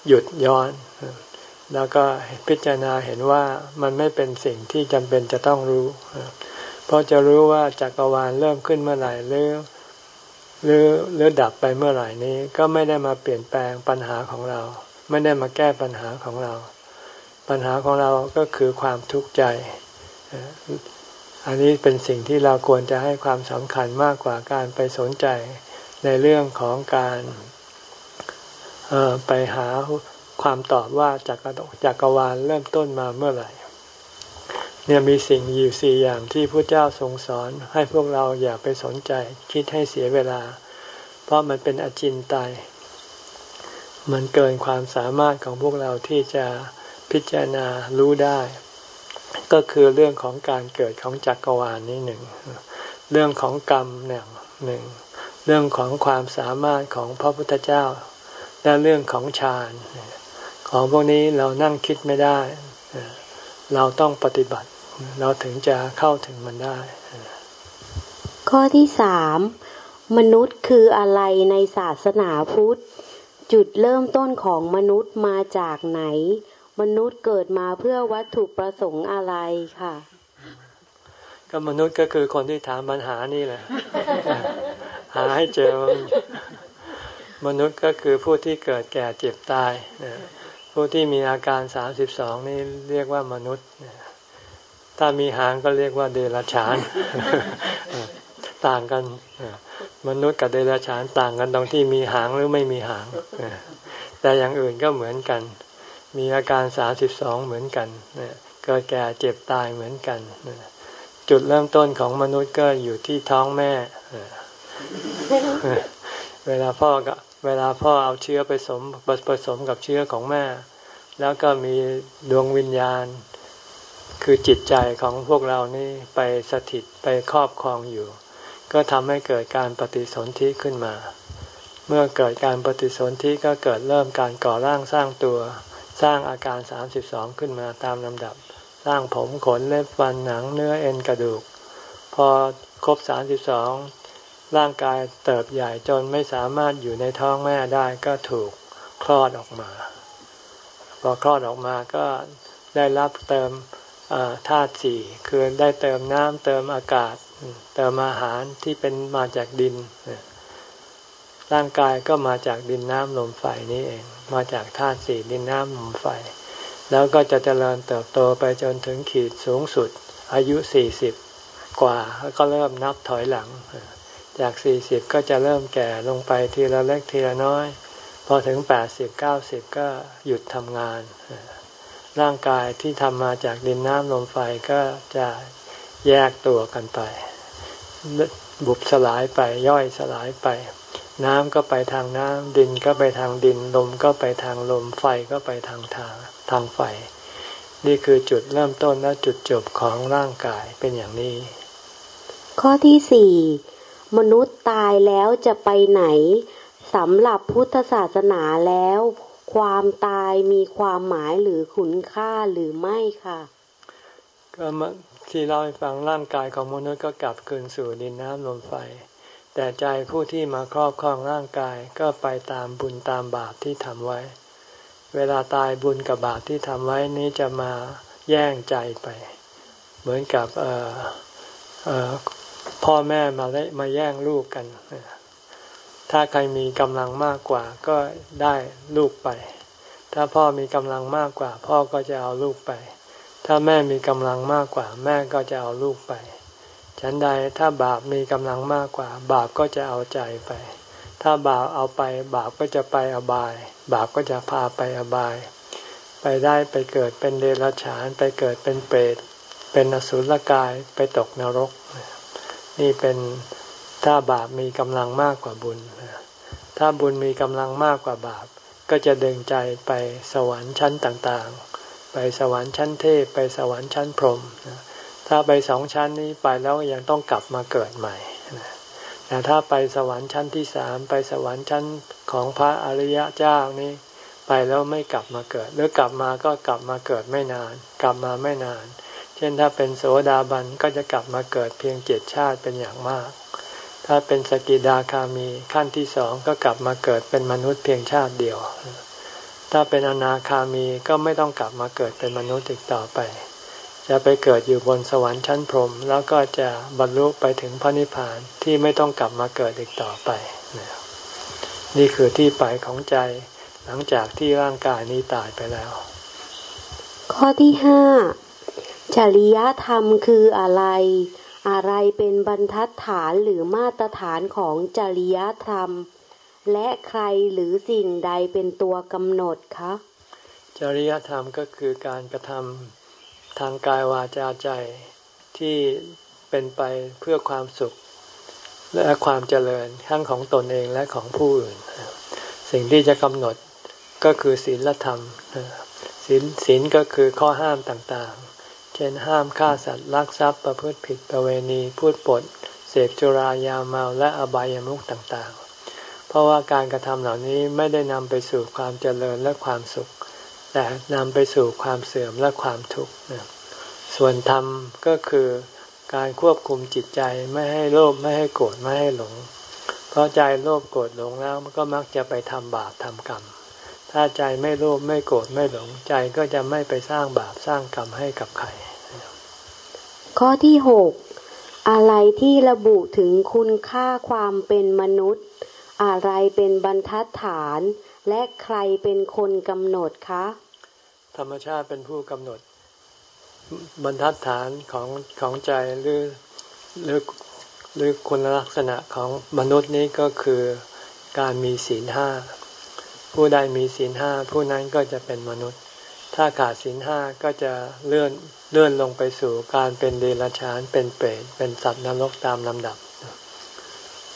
หยุดย้อน แล้วก็พิจารณาเห็นว่ามันไม่เป็นสิ่งที่จำเป็นจะต้องรู้ เพราะจะรู้ว่าจักรวาลเริ่มขึ้นเมื่อไหร่หรือหรือหรือดับไปเมื่อไหร่นี้ ก็ไม่ได้มาเปลี่ยนแปลงปัญหาของเรา ไม่ได้มาแก้ปัญหาของเรา ปัญหาของเราก็คือความทุกข์ใจ อันนี้เป็นสิ่งที่เราควรจะให้ความสำคัญมากกว่าการไปสนใจในเรื่องของการ ไปหาความตอบว่าจักรจักรวาลเริ่มต้นมาเมื่อไหร่ เนี่ยมีสิ่งอยู่สี่อย่างที่พระเจ้าทรงสอน ให้พวกเราอย่าไปสนใจคิดให้เสียเวลา เพราะมันเป็นอจินไตยมันเกินความสามารถของพวกเราที่จะพิจารณารู้ได้ ก็คือเรื่องของการเกิดของจักรวาลนี้หนึ่งเรื่องของกรรมเนี่ยหนึ่งเรื่องของความสามารถของพระพุทธเจ้า และเรื่องของฌานของพวกนี้เรานั่งคิดไม่ได้ เราต้องปฏิบัติ เราถึงจะเข้าถึงมันได้
ข้อที่สามมนุษย์คืออะไรในศาสนาพุทธ จุดเริ่มต้นของมนุษย์มาจากไหน มนุษย์เกิดมาเพื่อวัตถุประสงค์อะไรค่ะ
ก็มนุษย์ก็คือคนที่ถามปัญหานี่แหละ หาให้เจอ มนุษย์ก็คือผู้ที่เกิดแก่เจ็บตาย ผู้ที่มีอาการสามสิบสองนี่เรียกว่ามนุษย์ ถ้ามีหางก็เรียกว่าเดรัจฉาน ต่างกัน มนุษย์กับเดรัจฉานต่างกันตรงที่มีหางหรือไม่มีหาง แต่อย่างอื่นก็เหมือนกัน มีอาการสามสิบสองเหมือนกันเกิดแก่เจ็บตายเหมือนกันจุดเริ่มต้นของมนุษย์ก็อยู่ที่ท้องแม่ เวลาพ่อก็เวลาพ่อเอาเชื้อไปสมผสมกับเชื้อของแม่ แล้วก็มีดวงวิญญาณ คือจิตใจของพวกเรานี่ไปสถิตไปครอบครองอยู่ ก็ทำให้เกิดการปฏิสนธิขึ้นมา เมื่อเกิดการปฏิสนธิก็เกิดเริ่มการก่อร่างสร้างตัว สร้างอาการสามสิบสองขึ้นมาตามลำดับ สร้างผมขนเล็บฟันหนังเนื้อเอ็นกระดูก พอครบสามสิบสอง ร่างกายเติบใหญ่จนไม่สามารถอยู่ในท้องแม่ได้ก็ถูกคลอดออกมา พอคลอดออกมาก็ได้รับเติมธาตุสี่คือได้เติมน้ำเติมอากาศ เติมอาหารที่เป็นมาจากดิน ร่างกายก็มาจากดินน้ำลมไฟนี้เอง มาจากธาตุสี่ดินน้ำลมไฟ แล้วก็จะเจริญเติบโตไปจนถึงขีดสูงสุด อายุสี่สิบกว่าก็เริ่มนับถอยหลัง จากสี่สิบก็จะเริ่มแก่ลงไปทีละเล็กทีละน้อย พอถึงแปดสิบเก้าสิบก็หยุดทำงาน ร่างกายที่ทำมาจากดินน้ำลมไฟก็จะแยกตัวกันไป บุบสลายไปย่อยสลายไป น้ำก็ไปทางน้ำดินก็ไปทางดินลมก็ไปทางลมไฟก็ไปทางทางทางไฟ นี่คือจุดเริ่มต้นและจุดจบของร่างกายเป็นอย่างนี้
ข้อที่สี่ มนุษย์ตายแล้วจะไปไหนสำหรับพุทธศาสนาแล้ว ความตายมีความหมายหรือคุณค่าหรือไม่ค่ะ
ก็ที่เราให้ฟังร่างกายของมนุษย์ก็กลับคืนสู่ดินน้ำลมไฟ แต่ใจผู้ที่มาครอบครองร่างกายก็ไปตามบุญตามบาปที่ทำไว้ เวลาตายบุญกับบาปที่ทำไว้นี้จะมาแย่งใจไป เหมือนกับเออเออ พ่อแม่มาเลมาแย่งลูกกัน ถ้าใครมีกำลังมากกว่าก็ได้ลูกไป ถ้าพ่อมีกำลังมากกว่า พ่อก็จะเอาลูกไป ถ้าแม่มีกำลังมากกว่า แม่ก็จะเอาลูกไป ฉันใดถ้าบาปมีกำลังมากกว่า บาปก็จะเอาใจไป ถ้าบาปเอาไป บาปก็จะไปอบาย บาปก็จะพาไปอบาย ไปได้ไปเกิดเป็นเดรัจฉาน ไปเกิดเป็นเปรต เป็นอสุรกาย ไปตกนรก นี่เป็นถ้าบาปมีกำลังมากกว่าบุญ ถ้าบุญมีกำลังมากกว่าบาป ก็จะดึงใจไปสวรรค์ชั้นต่างๆ ไปสวรรค์ชั้นเทพ ไปสวรรค์ชั้นพรหมถ้าไปสองชั้นนี้ไปแล้วยังต้องกลับมาเกิดใหม่แต่ถ้าไปสวรรค์ชั้นที่สามไปสวรรค์ชั้นของพระอริยเจ้านี้ ไปแล้วไม่กลับมาเกิด หรือกลับมาก็กลับมาเกิดไม่นาน กลับมาไม่นาน เช่นถ้าเป็นโสดาบันก็จะกลับมาเกิดเพียงเจ็ดชาติเป็นอย่างมาก ถ้าเป็นสกิดาคามีขั้นที่สองก็กลับมาเกิดเป็นมนุษย์เพียงชาติเดียว ถ้าเป็นอนาคามีก็ไม่ต้องกลับมาเกิดเป็นมนุษย์อีกต่อไป จะไปเกิดอยู่บนสวรรค์ชั้นพรหมแล้วก็จะบรรลุไปถึงพระนิพพานที่ไม่ต้องกลับมาเกิดอีกต่อไป นี่คือที่ไปของใจหลังจากที่ร่างกายนี้ตายไปแล้ว
ข้อที่ห้า จริยธรรมคืออะไร อะไรเป็นบรรทัดฐานหรือมาตรฐานของจริยธรรม และใครหรือสิ่งใดเป็นตัวกำหนดคะ
จริยธรรมก็คือการกระทำทางกายวาจาใจที่เป็นไปเพื่อความสุขและความเจริญทั้งของตนเองและของผู้อื่น สิ่งที่จะกำหนดก็คือศีลธรรมศีลศีลก็คือข้อห้ามต่าง เช่นห้ามฆ่าสัตว์ลักทรัพย์ประพฤติผิดประเวณีพูดปด เสพจุรายาเมาและอบายามุขต่างๆ เพราะว่าการกระทำเหล่านี้ไม่ได้นำไปสู่ความเจริญและความสุข แต่นำไปสู่ความเสื่อมและความทุกข์ส่วนธรรมก็คือการควบคุมจิตใจไม่ให้โลภไม่ให้โกรธไม่ให้หลง เพราะใจโลภโกรธหลงแล้วมันก็มักจะไปทำบาปทำกรรม ถ้าใจไม่โลภไม่โกรธไม่หลงใจก็จะไม่ไปสร้างบาปสร้างกรรมให้กับใคร
ข้อที่หกอะไรที่ระบุถึงคุณค่าความเป็นมนุษย์ อะไรเป็นบรรทัดฐาน และใครเป็นคนกำหนดคะ
ธรรมชาติเป็นผู้กำหนด บรรทัดฐานของของใจหรือหรือหรือคุณลักษณะของมนุษย์นี้ก็คือการมีศีลห้าผู้ใดมีศีลห้าผู้นั้นก็จะเป็นมนุษย์ ถ้าขาดศีลห้าก็จะเลื่อน เลื่อนลงไปสู่การเป็นเดรัจฉานเป็นเปรตเป็นสัตว์นรกตามลำดับ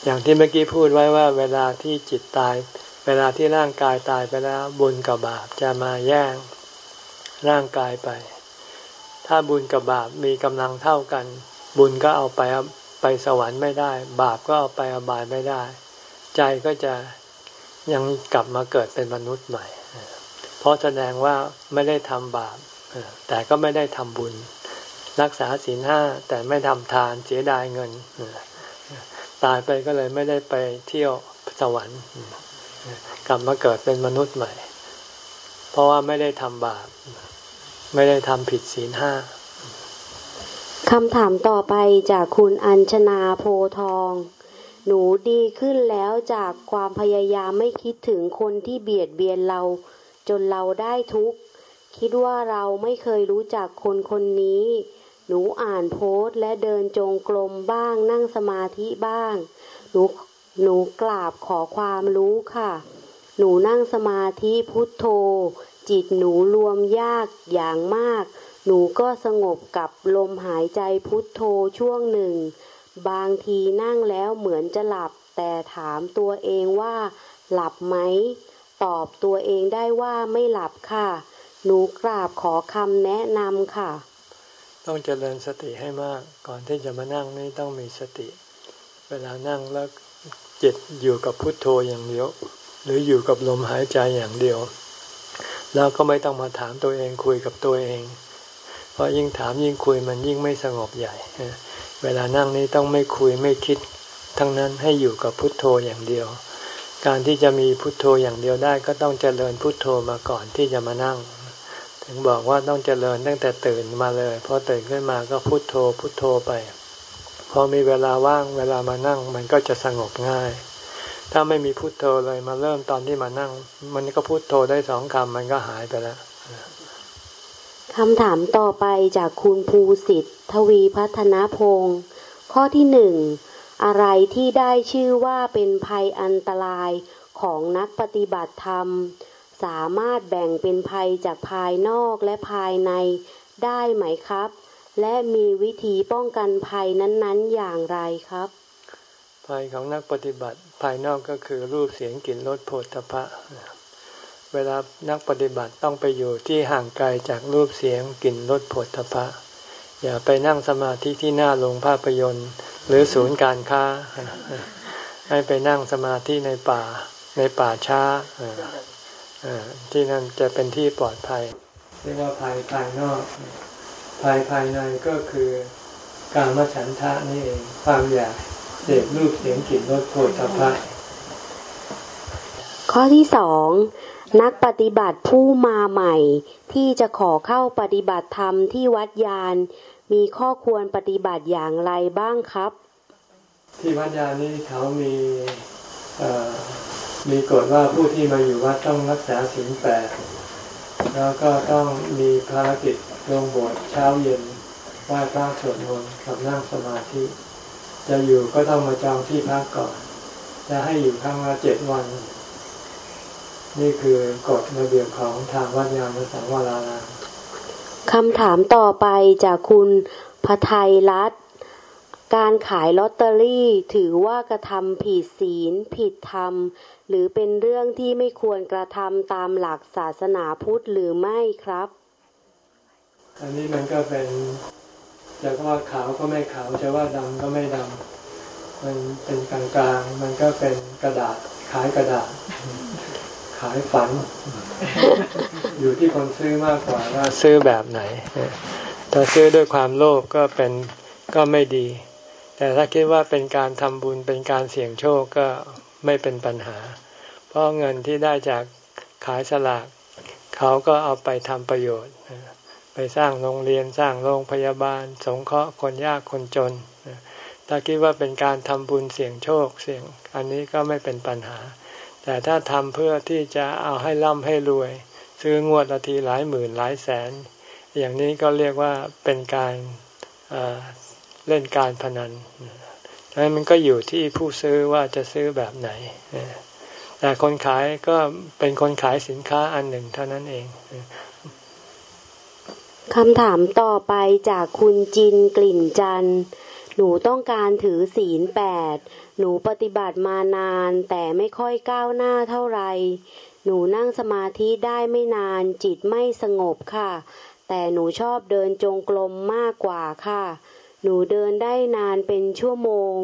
อย่างที่เมื่อกี้พูดไว้ว่า เวลาที่จิตตาย เวลาที่ร่างกายตายไปแล้ว บุญกับบาปจะมาแย่งร่างกายไป ถ้าบุญกับบาปมีกำลังเท่ากัน บุญก็เอาไปไปสวรรค์ไม่ได้ บาปก็เอาไปอบายไม่ได้ ใจก็จะยังกลับมาเกิดเป็นมนุษย์ใหม่ เพราะแสดงว่าไม่ได้ทำบาป แต่ก็ไม่ได้ทำบุญ รักษาศีลห้าแต่ไม่ทำทานเสียดายเงิน ตายไปก็เลยไม่ได้ไปเที่ยวสวรรค์กลับมาเกิดเป็นมนุษย์ใหม่ เพราะว่าไม่ได้ทำบาป ไม่ได้ทำผิดศีลห้า
คำถามต่อไปจากคุณอัญชนาโพทอง หนูดีขึ้นแล้วจากความพยายามไม่คิดถึงคนที่เบียดเบียนเรา จนเราได้ทุกข์ คิดว่าเราไม่เคยรู้จักคนคนนี้ หนูอ่านโพสและเดินจงกรมบ้างนั่งสมาธิบ้าง หนูหนูกราบขอความรู้ค่ะ หนูนั่งสมาธิพุทโธ จิตหนูรวมยากอย่างมาก หนูก็สงบกับลมหายใจพุทโธช่วงหนึ่ง บางทีนั่งแล้วเหมือนจะหลับ แต่ถามตัวเองว่า หลับไหม ตอบตัวเองได้ว่าไม่หลับค่ะ หนูกราบขอคำแนะนำค่ะ
ต้องเจริญสติให้มาก ก่อนที่จะมานั่งนี่ต้องมีสติ เวลานั่งแล้วจิตอยู่กับพุทโธอย่างเดียว หรืออยู่กับลมหายใจอย่างเดียว แล้วก็ไม่ต้องมาถามตัวเองคุยกับตัวเอง เพราะยิ่งถามยิ่งคุยมันยิ่งไม่สงบใหญ่ เวลานั่งนี้ต้องไม่คุยไม่คิด ทั้งนั้นให้อยู่กับพุทโธอย่างเดียว การที่จะมีพุทโธอย่างเดียวได้ก็ต้องเจริญพุทโธมาก่อนที่จะมานั่ง ถึงบอกว่าต้องเจริญตั้งแต่ตื่นมาเลยพอตื่นขึ้นมาก็พุทโธพุทโธไป พอมีเวลาว่างเวลามานั่งมันก็จะสงบง่าย ถ้าไม่มีพุทโธเลยมาเริ่มตอนที่มานั่ง มันก็พุทโธได้สองคำมันก็หายไปแล้ว
คำถามต่อไปจากคุณภูสิทธิ์ทวีพัฒนพงศ์ข้อที่หนึ่งอะไรที่ได้ชื่อว่าเป็นภัยอันตรายของนักปฏิบัติธรรม สามารถแบ่งเป็นภัยจากภายนอกและภายในได้ไหมครับ และมีวิธีป้องกันภัยนั้นๆอย่างไรครับ
ภัยของนักปฏิบัติภายนอกก็คือรูปเสียงกลิ่นรสโผฏฐพะเวลานักปฏิบัติต้องไปอยู่ที่ห่างไกลจากรูปเสียงกลิ่นรสผลทพะ อย่าไปนั่งสมาธิที่หน้าโรงภาพยนตร์ หรือศูนย์การค้า ให้ไปนั่งสมาธิในป่าในป่าช้า ที่นั่นจะเป็นที่ปลอดภัย เรียกว่าภัยภายนอก ภัยภายในก็คือการมาฉันทะนี่เองความอยากเสพรูปเสียงกลิ่นรสโผฏฐพะ
ข้อที่สองนักปฏิบัติผู้มาใหม่ ที่จะขอเข้าปฏิบัติธรรมที่วัดยานมีข้อควรปฏิบัติอย่างไรบ้างครับ
ที่วัดยานนี่เขามี มีกฎว่าผู้ที่มาอยู่วัดต้องรักษาศีลแปดแล้วก็ต้องมีภารกิจลงบทเช้าเย็นไหว้พระสวดมนต์กับนั่งสมาธิ จะอยู่ก็ต้องมาจองที่พักก่อน จะให้อยู่ครั้งละเจ็ดวัน นี่คือกฎระเบียบของทางวัดยาณสังวราราม
คำถามต่อไปจากคุณพไทยรัตน์ การขายลอตเตอรี่ถือว่ากระทำผิดศีล ผิดธรรม หรือเป็นเรื่องที่ไม่ควรกระทำตามหลักศาสนาพุทธหรือไม่ครับ
อันนี้มันก็เป็นจะว่าขาวก็ไม่ขาวจะว่าดำก็ไม่ดำมันเป็นกลางๆ มันก็เป็นกระดาษขายกระดาษ ขายฝัน อยู่ที่คนซื้อมากกว่าว่าซื้อแบบไหน ถ้าซื้อด้วยความโลภก็เป็นก็ไม่ดี แต่ถ้าคิดว่าเป็นการทำบุญเป็นการเสี่ยงโชคก็ไม่เป็นปัญหา เพราะเงินที่ได้จากขายสลากเขาก็เอาไปทำประโยชน์ ไปสร้างโรงเรียนสร้างโรงพยาบาล สงเคราะห์คนยากคนจน ถ้าคิดว่าเป็นการทำบุญเสี่ยงโชคเสี่ยงอันนี้ก็ไม่เป็นปัญหา แต่ถ้าทำเพื่อที่จะเอาให้ร่ำให้รวย ซื้องวดละทีหลายหมื่นหลายแสน อย่างนี้ก็เรียกว่าเป็นการ เล่นการพนันดังนั้นมันก็อยู่ที่ผู้ซื้อว่าจะซื้อแบบไหน แต่คนขายก็เป็นคนขายสินค้าอันหนึ่งเท่านั้นเอง
คำถามต่อไปจากคุณจินกลิ่นจัน หนูต้องการถือศีลแปด หนูปฏิบัติมานานแต่ไม่ค่อยก้าวหน้าเท่าไหร่ หนูนั่งสมาธิได้ไม่นานจิตไม่สงบค่ะ แต่หนูชอบเดินจงกรมมากกว่าค่ะ หนูเดินได้นานเป็นชั่วโมง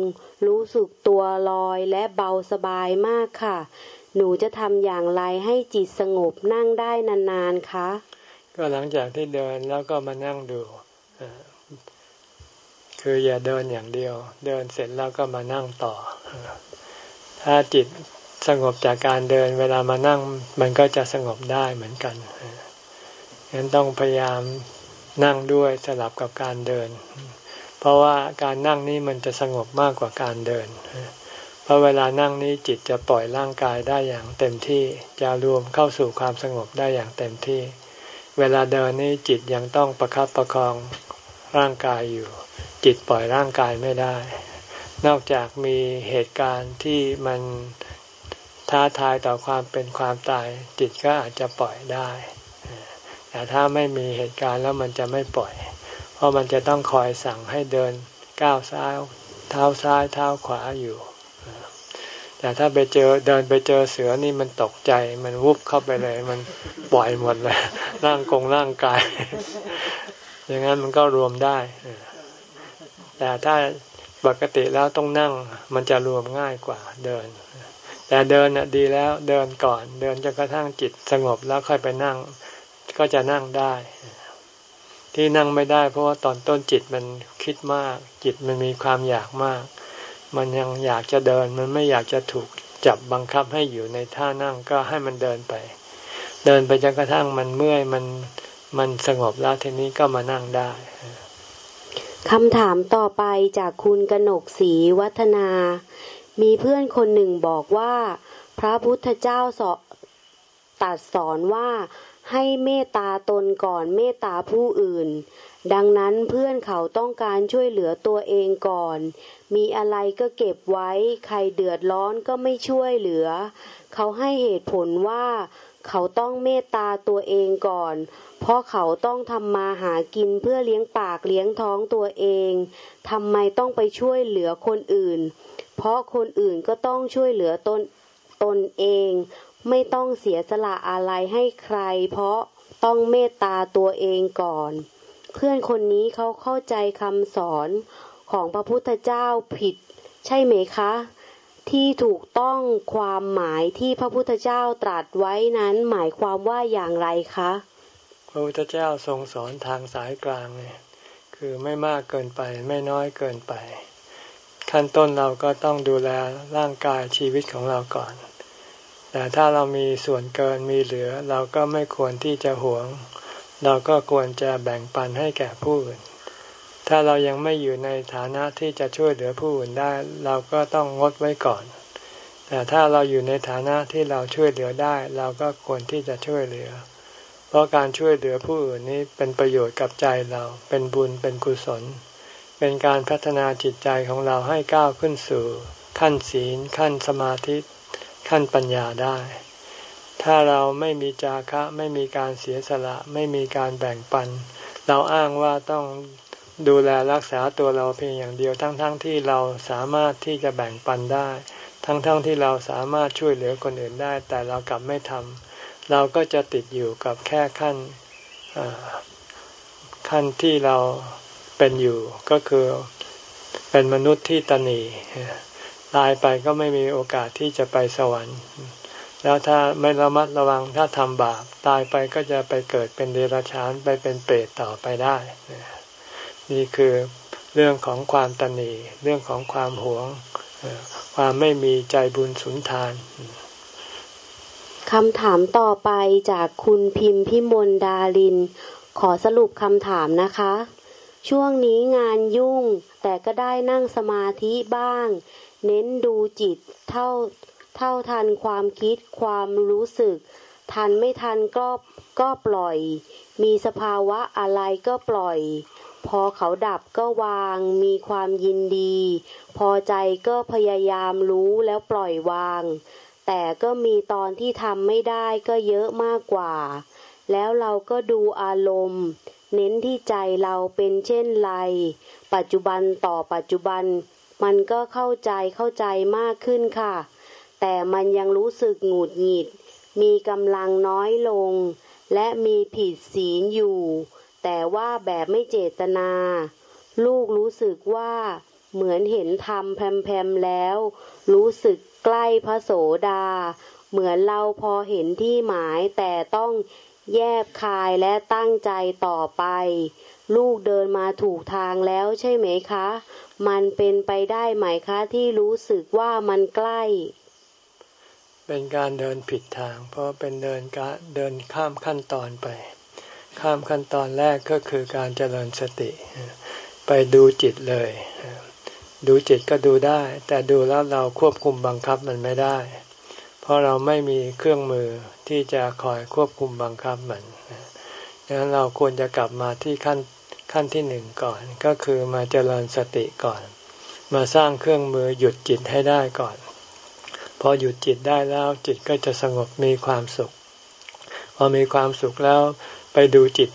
รู้สึกตัวลอยและเบาสบายมากค่ะ หนูจะทำอย่างไรให้จิตสงบนั่งได้นานๆคะ
ก็หลังจากที่เดินแล้วก็มานั่งดู คืออย่าเดินอย่างเดียว เดินเสร็จแล้วก็มานั่งต่อ ถ้าจิตสงบจากการเดินเวลามานั่ง มันก็จะสงบได้เหมือนกันฉะนั้นต้องพยายามนั่งด้วยสลับกับการเดิน เพราะว่าการนั่งนี้มันจะสงบมากกว่าการเดิน เพราะเวลานั่งนี้จิตจะปล่อยร่างกายได้อย่างเต็มที่ จะรวมเข้าสู่ความสงบได้อย่างเต็มที่ เวลาเดินนี้จิตยังต้องประครับประคองร่างกายอยู่ จิตปล่อยร่างกายไม่ได้ นอกจากมีเหตุการณ์ที่มันท้าทายต่อความเป็นความตาย จิตก็อาจจะปล่อยได้ แต่ถ้าไม่มีเหตุการณ์แล้วมันจะไม่ปล่อย เพราะมันจะต้องคอยสั่งให้เดินก้าวซ้ายเท้าซ้ายเท้าขวาอยู่ แต่ถ้าไปเจอเดินไปเจอเสือนี่มันตกใจมันวุบเข้าไปเลย มันปล่อยหมดเลยร่างกงร่างกาย อย่างนั้นมันก็รวมได้ แต่ถ้าปกติแล้วต้องนั่งมันจะรวมง่ายกว่าเดิน แต่เดินน่ะดีแล้วเดินก่อน เดินจนกระทั่งจิตสงบแล้วค่อยไปนั่ง ก็จะนั่งได้ ที่นั่งไม่ได้ เพราะว่าตอนต้นจิตมันคิดมาก จิตมันมีความอยากมาก มันยังอยากจะเดิน มันไม่อยากจะถูกจับบังคับให้อยู่ในท่านั่งก็ให้มันเดินไป เดินไปจนกระทั่งมันเมื่อยมันมันสงบแล้วทีนี้ก็มานั่งได้
คำถามต่อไปจากคุณกนกศรีวัฒนา มีเพื่อนคนหนึ่งบอกว่า พระพุทธเจ้าสตัดสอนว่า ให้เมตตาตนก่อนเมตตาผู้อื่น ดังนั้นเพื่อนเขาต้องการช่วยเหลือตัวเองก่อน มีอะไรก็เก็บไว้ ใครเดือดร้อนก็ไม่ช่วยเหลือ เขาให้เหตุผลว่า เขาต้องเมตตาตัวเองก่อน เพราะเขาต้องทำมาหากินเพื่อเลี้ยงปากเลี้ยงท้องตัวเอง ทำไมต้องไปช่วยเหลือคนอื่น เพราะคนอื่นก็ต้องช่วยเหลือตนตนเอง ไม่ต้องเสียสละอะไรให้ใคร เพราะต้องเมตตาตัวเองก่อน เพื่อนคนนี้เขาเข้าใจคำสอนของพระพุทธเจ้าผิด ใช่ไหมคะ ที่ถูกต้องความหมายที่พระพุทธเจ้าตรัสไว้นั้นหมายความว่าอย่างไรคะ
พระพุทธเจ้าทรงสอนทางสายกลางเนี่ยคือไม่มากเกินไปไม่น้อยเกินไป ขั้นต้นเราก็ต้องดูแลร่างกายชีวิตของเราก่อน แต่ถ้าเรามีส่วนเกินมีเหลือ เราก็ไม่ควรที่จะหวง เราก็ควรจะแบ่งปันให้แก่ผู้อื่น ถ้าเรายังไม่อยู่ในฐานะที่จะช่วยเหลือผู้อื่นได้ เราก็ต้องงดไว้ก่อน แต่ถ้าเราอยู่ในฐานะที่เราช่วยเหลือได้ เราก็ควรที่จะช่วยเหลือ เพราะการช่วยเหลือผู้อื่นนี้เป็นประโยชน์กับใจเรา เป็นบุญเป็นกุศล เป็นการพัฒนาจิตใจของเราให้ก้าวขึ้นสู่ ขั้นศีลขั้นสมาธิ ขั้นปัญญาได้ ถ้าเราไม่มีจาคะไม่มีการเสียสละ ไม่มีการแบ่งปัน เราอ้างว่าต้องดูแลรักษาตัวเราเพียงอย่างเดียวทั้งๆทที่เราสามารถที่จะแบ่งปันได้ ทั้งๆทที่เราสามารถช่วยเหลือคนอื่นได้ แต่เรากลับไม่ทำเราก็จะติดอยู่กับแค่ขั้นขั้นที่เราเป็นอยู่ก็คือเป็นมนุษย์ที่ตนี ตายไปก็ไม่มีโอกาสที่จะไปสวรรค์ แล้วถ้าไม่ระมัดระวังถ้าทำบาปตายไปก็จะไปเกิดเป็นเดรัจฉานไปเป็นเปรตต่อไปได้ นี่คือเรื่องของความตนีเรื่องของความหวง ความไม่มีใจบุญสุนทาน
คำถามต่อไปจากคุณพิมพิมลดาลิน ขอสรุปคำถามนะคะ ช่วงนี้งานยุ่งแต่ก็ได้นั่งสมาธิบ้าง เน้นดูจิตเท่าเท่าทันความคิดความรู้สึก ทันไม่ทันก็ก็ปล่อย มีสภาวะอะไรก็ปล่อย พอเขาดับก็วาง มีความยินดี พอใจก็พยายามรู้แล้วปล่อยวาง แต่ก็มีตอนที่ทำไม่ได้ก็เยอะมากกว่า แล้วเราก็ดูอารมณ์ เน้นที่ใจเราเป็นเช่นไร ปัจจุบันต่อปัจจุบัน มันก็เข้าใจเข้าใจมากขึ้นค่ะ แต่มันยังรู้สึกหงุดหงิด มีกำลังน้อยลง และมีผิดศีลอยู่ แต่ว่าแบบไม่เจตนา ลูกรู้สึกว่าเหมือนเห็นธรรมแพรมๆแล้ว รู้สึกใกล้พระโสดา เหมือนเราพอเห็นที่หมายแต่ต้องแยบคายและตั้งใจต่อไป ลูกเดินมาถูกทางแล้วใช่ไหมคะ มันเป็นไปได้ไหมคะที่รู้สึกว่ามันใกล้
เป็นการเดินผิดทาง เพราะเป็นเดินการเดินข้ามขั้นตอนไป ข้ามขั้นตอนแรกก็คือการเจริญสติ ไปดูจิตเลย ดูจิตก็ดูได้ แต่ดูแล้วเราควบคุมบังคับมันไม่ได้ เพราะเราไม่มีเครื่องมือที่จะคอยควบคุมบังคับมันดังนั้นเราควรจะกลับมาที่ขั้น ขั้นที่หนึ่งก่อนก็คือมาเจริญสติก่อน มาสร้างเครื่องมือหยุดจิตให้ได้ก่อน พอหยุดจิตได้แล้วจิตก็จะสงบมีความสุข พอมีความสุขแล้วไปดูจิต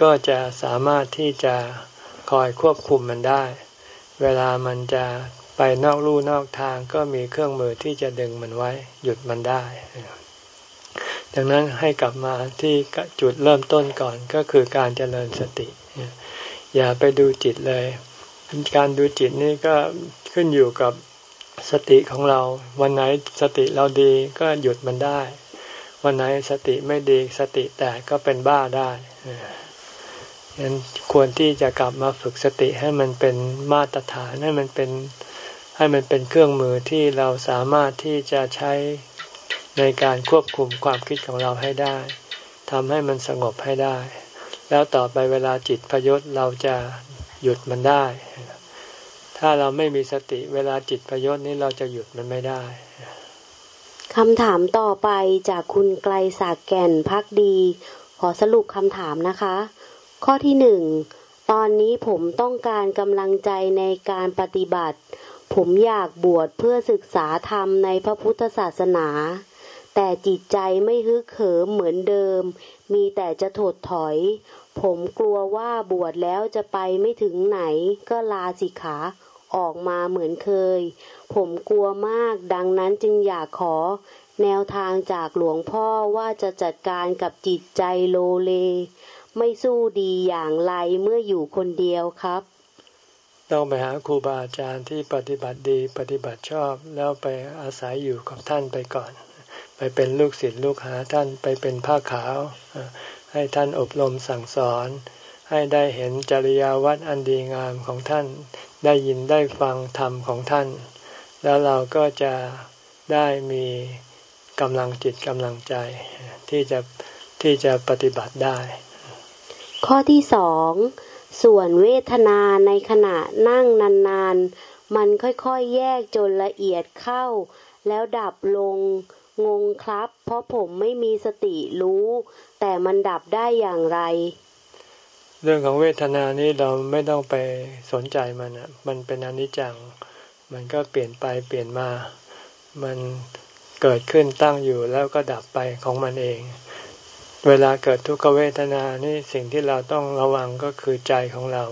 ก็จะสามารถที่จะคอยควบคุมมันได้ เวลามันจะไปนอกลู่นอกทางก็มีเครื่องมือที่จะดึงมันไว้ หยุดมันได้ ดังนั้นให้กลับมาที่จุดเริ่มต้นก่อนก็คือการเจริญสติ อย่าไปดูจิตเลย การดูจิตนี่ก็ขึ้นอยู่กับสติของเรา วันไหนสติเราดีก็หยุดมันได้ วันไหนสติไม่ดีสติแตกก็เป็นบ้าได้ฉะนั้นควรที่จะกลับมาฝึกสติให้มันเป็นมาตรฐานให้มันเป็นให้มันเป็นเครื่องมือที่เราสามารถที่จะใช้ในการควบคุมความคิดของเราให้ได้ทำให้มันสงบให้ได้ แล้วต่อไปเวลาจิตพยศเราจะหยุดมันได้ ถ้าเราไม่มีสติเวลาจิตพยศนี้เราจะหยุดมันไม่ได้
คำถามต่อไปจากคุณไกลสากแก่นพักดี ขอสรุปคำถามนะคะ ข้อที่หนึ่งตอนนี้ผมต้องการกำลังใจในการปฏิบัติ ผมอยากบวชเพื่อศึกษาธรรมในพระพุทธศาสนา แต่จิตใจไม่ฮึกเหิมเหมือนเดิม มีแต่จะถดถอย ผมกลัวว่าบวชแล้วจะไปไม่ถึงไหน ก็ลาสิขาออกมาเหมือนเคย ผมกลัวมากดังนั้นจึงอยากขอ แนวทางจากหลวงพ่อว่าจะจัดการกับจิตใจโลเล ไม่สู้ดีอย่างไรเมื่ออยู่คนเดียวครับ
ต้องไปหาครูบาอาจารย์ที่ปฏิบัติดีปฏิบัติชอบแล้วไปอาศัยอยู่กับท่านไปก่อน ไปเป็นลูกศิษย์ลูกหาท่านไปเป็นผ้าขาว ให้ท่านอบรมสั่งสอน ให้ได้เห็นจริยวัตรอันดีงามของท่าน ได้ยินได้ฟังธรรมของท่าน แล้วเราก็จะได้มีกำลังจิตกำลังใจที่จะที่จะปฏิบัติได้
ข้อที่สองส่วนเวทนาในขณะนั่งนานๆ มันค่อยๆ แยกจนละเอียดเข้า แล้วดับลง งงครับ เพราะผมไม่มีสติรู้ แต่มันดับได้อย่างไร
เรื่องของเวทนานี้เราไม่ต้องไปสนใจมันอะ มันเป็นอนิจจัง มันก็เปลี่ยนไปเปลี่ยนมา มันเกิดขึ้นตั้งอยู่แล้วก็ดับไปของมันเอง เวลาเกิดทุกขเวทนานี่สิ่งที่เราต้องระวังก็คือใจของเรา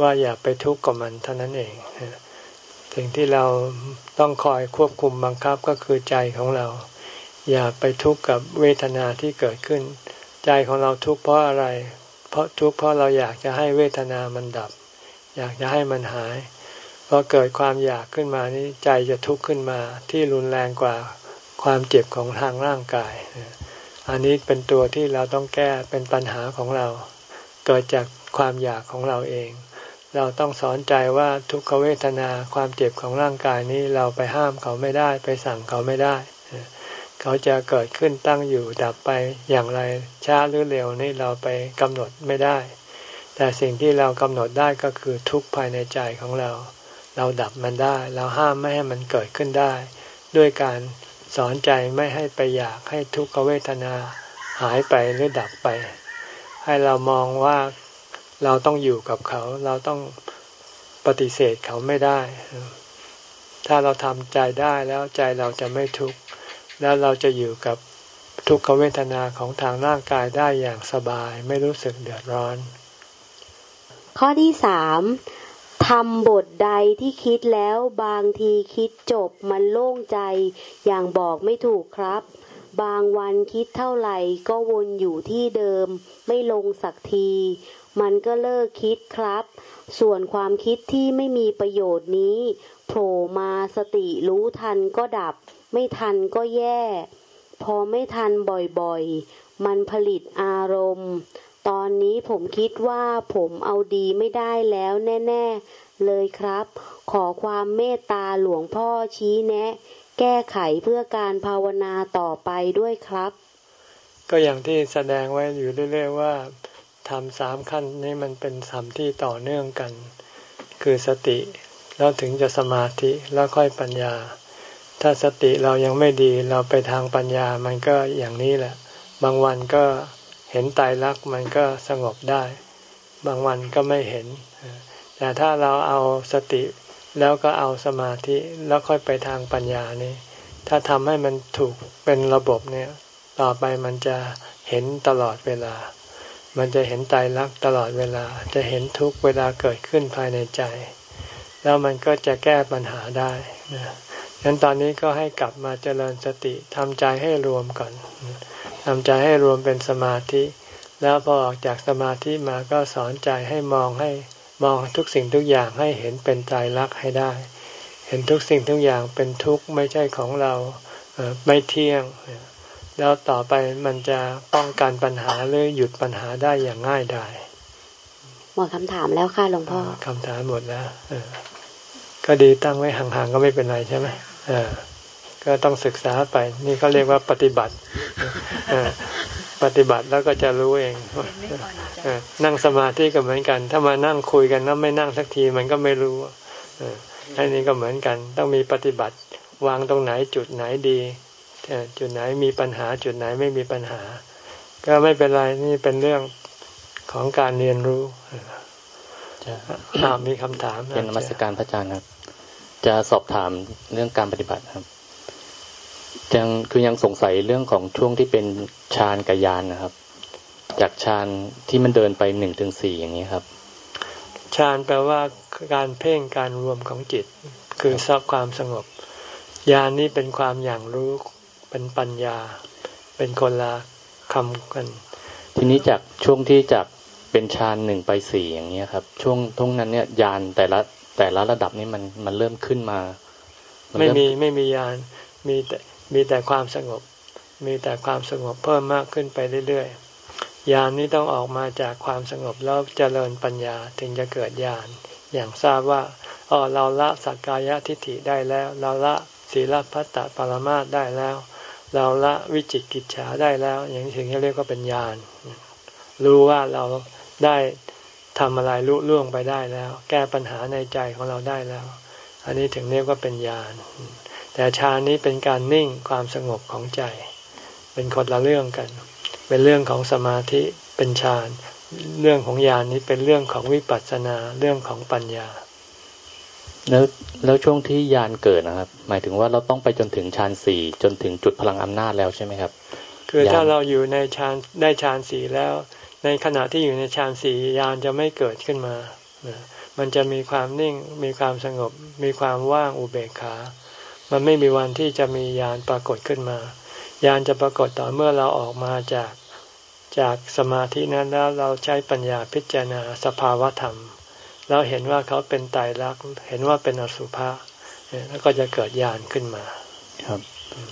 ว่าอย่าไปทุกข์กับมันเท่านั้นเอง สิ่งที่เราต้องคอยควบคุมบังคับก็คือใจของเรา อย่าไปทุกข์กับเวทนาที่เกิดขึ้น ใจของเราทุกข์เพราะอะไร เพราะทุกข์เพราะเราอยากจะให้เวทนามันดับ อยากจะให้มันหายพอเกิดความอยากขึ้นมานี้ใจจะทุกข์ขึ้นมาที่รุนแรงกว่าความเจ็บของทางร่างกาย อันนี้เป็นตัวที่เราต้องแก้เป็นปัญหาของเรา เกิดจากความอยากของเราเอง เราต้องสอนใจว่าทุกขเวทนาความเจ็บของร่างกายนี้เราไปห้ามเขาไม่ได้ ไปสั่งเขาไม่ได้ เขาจะเกิดขึ้นตั้งอยู่ดับไปอย่างไรช้าหรือเร็วนี่เราไปกำหนดไม่ได้ แต่สิ่งที่เรากำหนดได้ก็คือทุกภายในใจของเรา เราดับมันได้ เราห้ามไม่ให้มันเกิดขึ้นได้ ด้วยการสอนใจไม่ให้ไปอยากให้ทุกขเวทนาหายไปหรือดับไป ให้เรามองว่า เราต้องอยู่กับเขา เราต้องปฏิเสธเขาไม่ได้ ถ้าเราทำใจได้แล้วใจเราจะไม่ทุกข์แล้วเราจะอยู่กับทุกขเวทนาของทางร่างกายได้อย่างสบาย ไม่รู้สึกเดือดร้อน
ข้อที่สามทำบทใดที่คิดแล้วบางทีคิดจบมันโล่งใจ อย่างบอกไม่ถูกครับ บางวันคิดเท่าไหร่ก็วนอยู่ที่เดิม ไม่ลงสักที มันก็เลิกคิดครับ ส่วนความคิดที่ไม่มีประโยชน์นี้โผล่มาสติรู้ทันก็ดับ ไม่ทันก็แย่ พอไม่ทันบ่อยๆ มันผลิตอารมณ์ ตอนนี้ผมคิดว่าผมเอาดีไม่ได้แล้วแน่ๆ เลยครับ ขอความเมตตาหลวงพ่อชี้แนะ แก้ไขเพื่อการภาวนาต่อไปด้วยครับ
ก็อย่างที่แสดงไว้อยู่เรื่อยๆว่า ทำสามขั้นนี้มันเป็นสามที่ต่อเนื่องกัน คือสติ แล้วถึงจะสมาธิแล้วค่อยปัญญา ถ้าสติเรายังไม่ดีเราไปทางปัญญามันก็อย่างนี้แหละ บางวันก็เห็นตายรักมันก็สงบได้ บางวันก็ไม่เห็น แต่ถ้าเราเอาสติแล้วก็เอาสมาธิแล้วค่อยไปทางปัญญานี่ถ้าทำให้มันถูกเป็นระบบเนี่ย ต่อไปมันจะเห็นตลอดเวลา มันจะเห็นตายรักตลอดเวลา จะเห็นทุกเวลาเกิดขึ้นภายในใจ แล้วมันก็จะแก้ปัญหาได้นะฉะนั้นตอนนี้ก็ให้กลับมาเจริญสติทำใจให้รวมก่อนทำใจให้รวมเป็นสมาธิ แล้วพอออกจากสมาธิมาก็สอนใจให้มองให้มองทุกสิ่งทุกอย่างให้เห็นเป็นใจรักให้ได้ เห็นทุกสิ่งทุกอย่างเป็นทุกข์ไม่ใช่ของเราไม่เที่ยง แล้วต่อไปมันจะป้องกันปัญหาหรือหยุดปัญหาได้อย่างง่ายดาย
หมดคำถามแล้วค่ะหลวงพ่อ
คำถามหมดแล้วก็ดีตั้งไว้ห่างๆก็ไม่เป็นไรใช่ไหมก็ต้องศึกษาไป นี่เขาเรียกว่าปฏิบัติปฏิบัติแล้วก็จะรู้เองนั่งสมาธิก็เหมือนกัน ถ้ามานั่งคุยกันแล้วไม่นั่งสักทีมันก็ไม่รู้อันนี้ก็เหมือนกัน ต้องมีปฏิบัติ วางตรงไหนจุดไหนดี จุดไหนมีปัญหาจุดไหนไม่มีปัญหา ก็ไม่เป็นไรนี่เป็นเรื่องของการเรียนรู้จะมีคำถาม
เป็นนมัสการพระอาจารย์ครับ จะสอบถามเรื่องการปฏิบัติครับยังคือยังสงสัยเรื่องของช่วงที่เป็นฌานกับยานนะครับ จากฌานที่มันเดินไปหนึ่งถึงสี่อย่างนี้ครับ
ฌานแปลว่าการเพ่งการรวมของจิต คือสับความสงบยานนี้เป็นความอย่างรู้ เป็นปัญญา เป็นคนละคำกัน
ทีนี้จากช่วงที่จากเป็นฌานหนึ่งไปสี่อย่างเนี้ยครับ ช่วงทุ่งนั้นเนี่ยยานแต่ละแต่ละระดับนี้มันมันเริ่มขึ้นมา
ไม่มีไม่มียานมีแต่มีแต่ความสงบ มีแต่ความสงบเพิ่มมากขึ้นไปเรื่อยๆญาณนี้ต้องออกมาจากความสงบแล้วเจริญปัญญาถึงจะเกิดญาณอย่างทราบว่าอ๋อเราละสักกายทิฏฐิได้แล้ว เราละศีลพัตตปรมาตได้แล้ว เราละวิจิกิจฉาได้แล้ว อย่างถึงจะเรียกว่าเป็นญาณรู้ว่าเราได้ทำอะไรลุล่วงไปได้แล้ว แก้ปัญหาในใจของเราได้แล้ว อันนี้ถึงเรียกว่าเป็นญาณแต่ฌานนี้เป็นการนิ่งความสงบของใจ เป็นคนละเรื่องกัน เป็นเรื่องของสมาธิเป็นฌาน เรื่องของญาณนี้เป็นเรื่องของวิปัสสนาเรื่องของปัญญา
แล้วแล้วช่วงที่ญาณเกิดนะครับ หมายถึงว่าเราต้องไปจนถึงฌานสี่จนถึงจุดพลังอำนาจแล้วใช่ไหมครับ
คือถ้าเราอยู่ในฌานได้ฌานสี่แล้ว ในขณะที่อยู่ในฌานสี่ญาณจะไม่เกิดขึ้นมา มันจะมีความนิ่งมีความสงบ มีความว่างอุเบกขา มันไม่มีวันที่จะมียานปรากฏขึ้นมา ยานจะปรากฏต่อเมื่อเราออกมาจากจากสมาธินั้นแล้วเราใช้ปัญญาพิจารณาสภาวธรรม แล้วเห็นว่าเขาเป็นไตรลักษณ์เห็นว่าเป็นอสุภะแล้วก็จะเกิดยานขึ้นมา
ครับ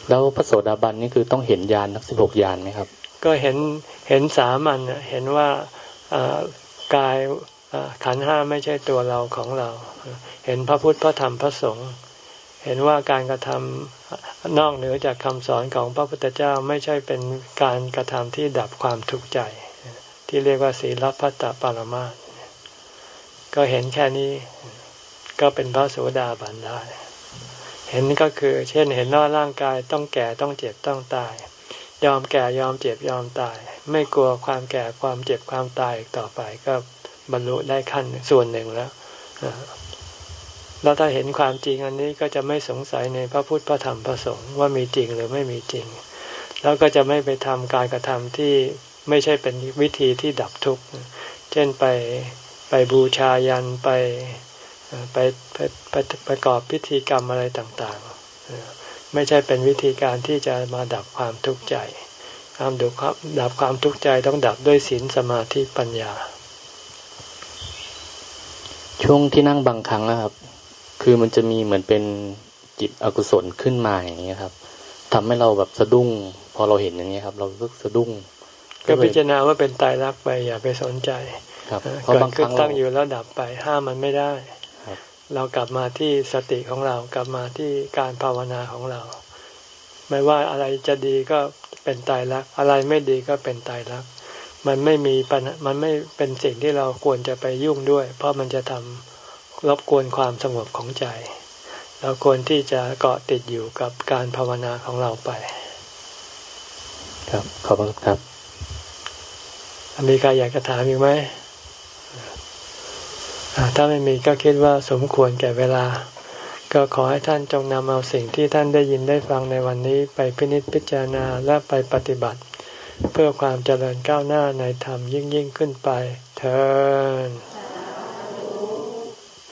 แล้วพระโสดาบันนี่คือต้องเห็นยานทั้งสิบหกยานไหมครับ
ก็เห็นเห็นสามันเห็นว่ากายขันห้าไม่ใช่ตัวเราของเรา เห็นพระพุทธพระธรรมพระสงฆ์เห็นว่าการกระทำนอกเหนือจากคำสอนของพระพุทธเจ้าไม่ใช่เป็นการกระทำที่ดับความทุกข์ใจ ที่เรียกว่าศีลพัตตปารมาส ก็เห็นแค่นี้ ก็เป็นพระโสดาบันได้เห็นก็คือ เช่นเห็นว่าร่างกายต้องแก่ต้องเจ็บต้องตาย ยอมแก่ยอมเจ็บยอมตาย ไม่กลัวความแก่ความเจ็บความตายต่อไปก็บรรลุได้ขั้นส่วนหนึ่งแล้วแล้วถ้าเห็นความจริงอันนี้ก็จะไม่สงสัยในพระพุทธพระธรรมพระสงฆ์ว่ามีจริงหรือไม่มีจริง แล้วก็จะไม่ไปทำการกระทำที่ไม่ใช่เป็นวิธีที่ดับทุกข์ เช่นไป บูชายันไปไปไปไปประกอบพิธีกรรมอะไรต่างๆ ไม่ใช่เป็นวิธีการที่จะมาดับความทุกข์ใจ ความดับความดับความทุกข์ใจต้องดับด้วยศีลสมาธิปัญญา
ช่วงที่นั่งบางครั้งนะครับ คือมันจะมีเหมือนเป็นจิตอกุศลขึ้นมาอย่างนี้ครับทำให้เราแบบสะดุ้ง พอเราเห็นอย่างนี้ครับ เราก็สะดุ้ง
ก็พิจารณาว่าเป็นตายรักไปอย่าไปสนใจ
ครับ เพราะบางครั้ง
ตั้งอยู่แล้วดับไปห้ามมันไม่ได้เรากลับมาที่สติของเรากลับมาที่การภาวนาของเรา ไม่ว่าอะไรจะดีก็เป็นตายรักอะไรไม่ดีก็เป็นตายรักมันไม่มีปัญมันไม่เป็นสิ่งที่เราควรจะไปยุ่งด้วย เพราะมันจะทำรบกวนความสงบของใจ เราควรที่จะเกาะติดอยู่กับการภาวนาของเราไป
ครับขอบคุณครับ
มีใครอยากจะถามอีกไหม ถ้าไม่มีก็คิดว่าสมควรแก่เวลา ก็ขอให้ท่านจงนำเอาสิ่งที่ท่านได้ยินได้ฟังในวันนี้ไปพินิจพิจารณาและไปปฏิบัติ เพื่อความเจริญก้าวหน้าในธรรมยิ่งยิ่งขึ้นไปเธอ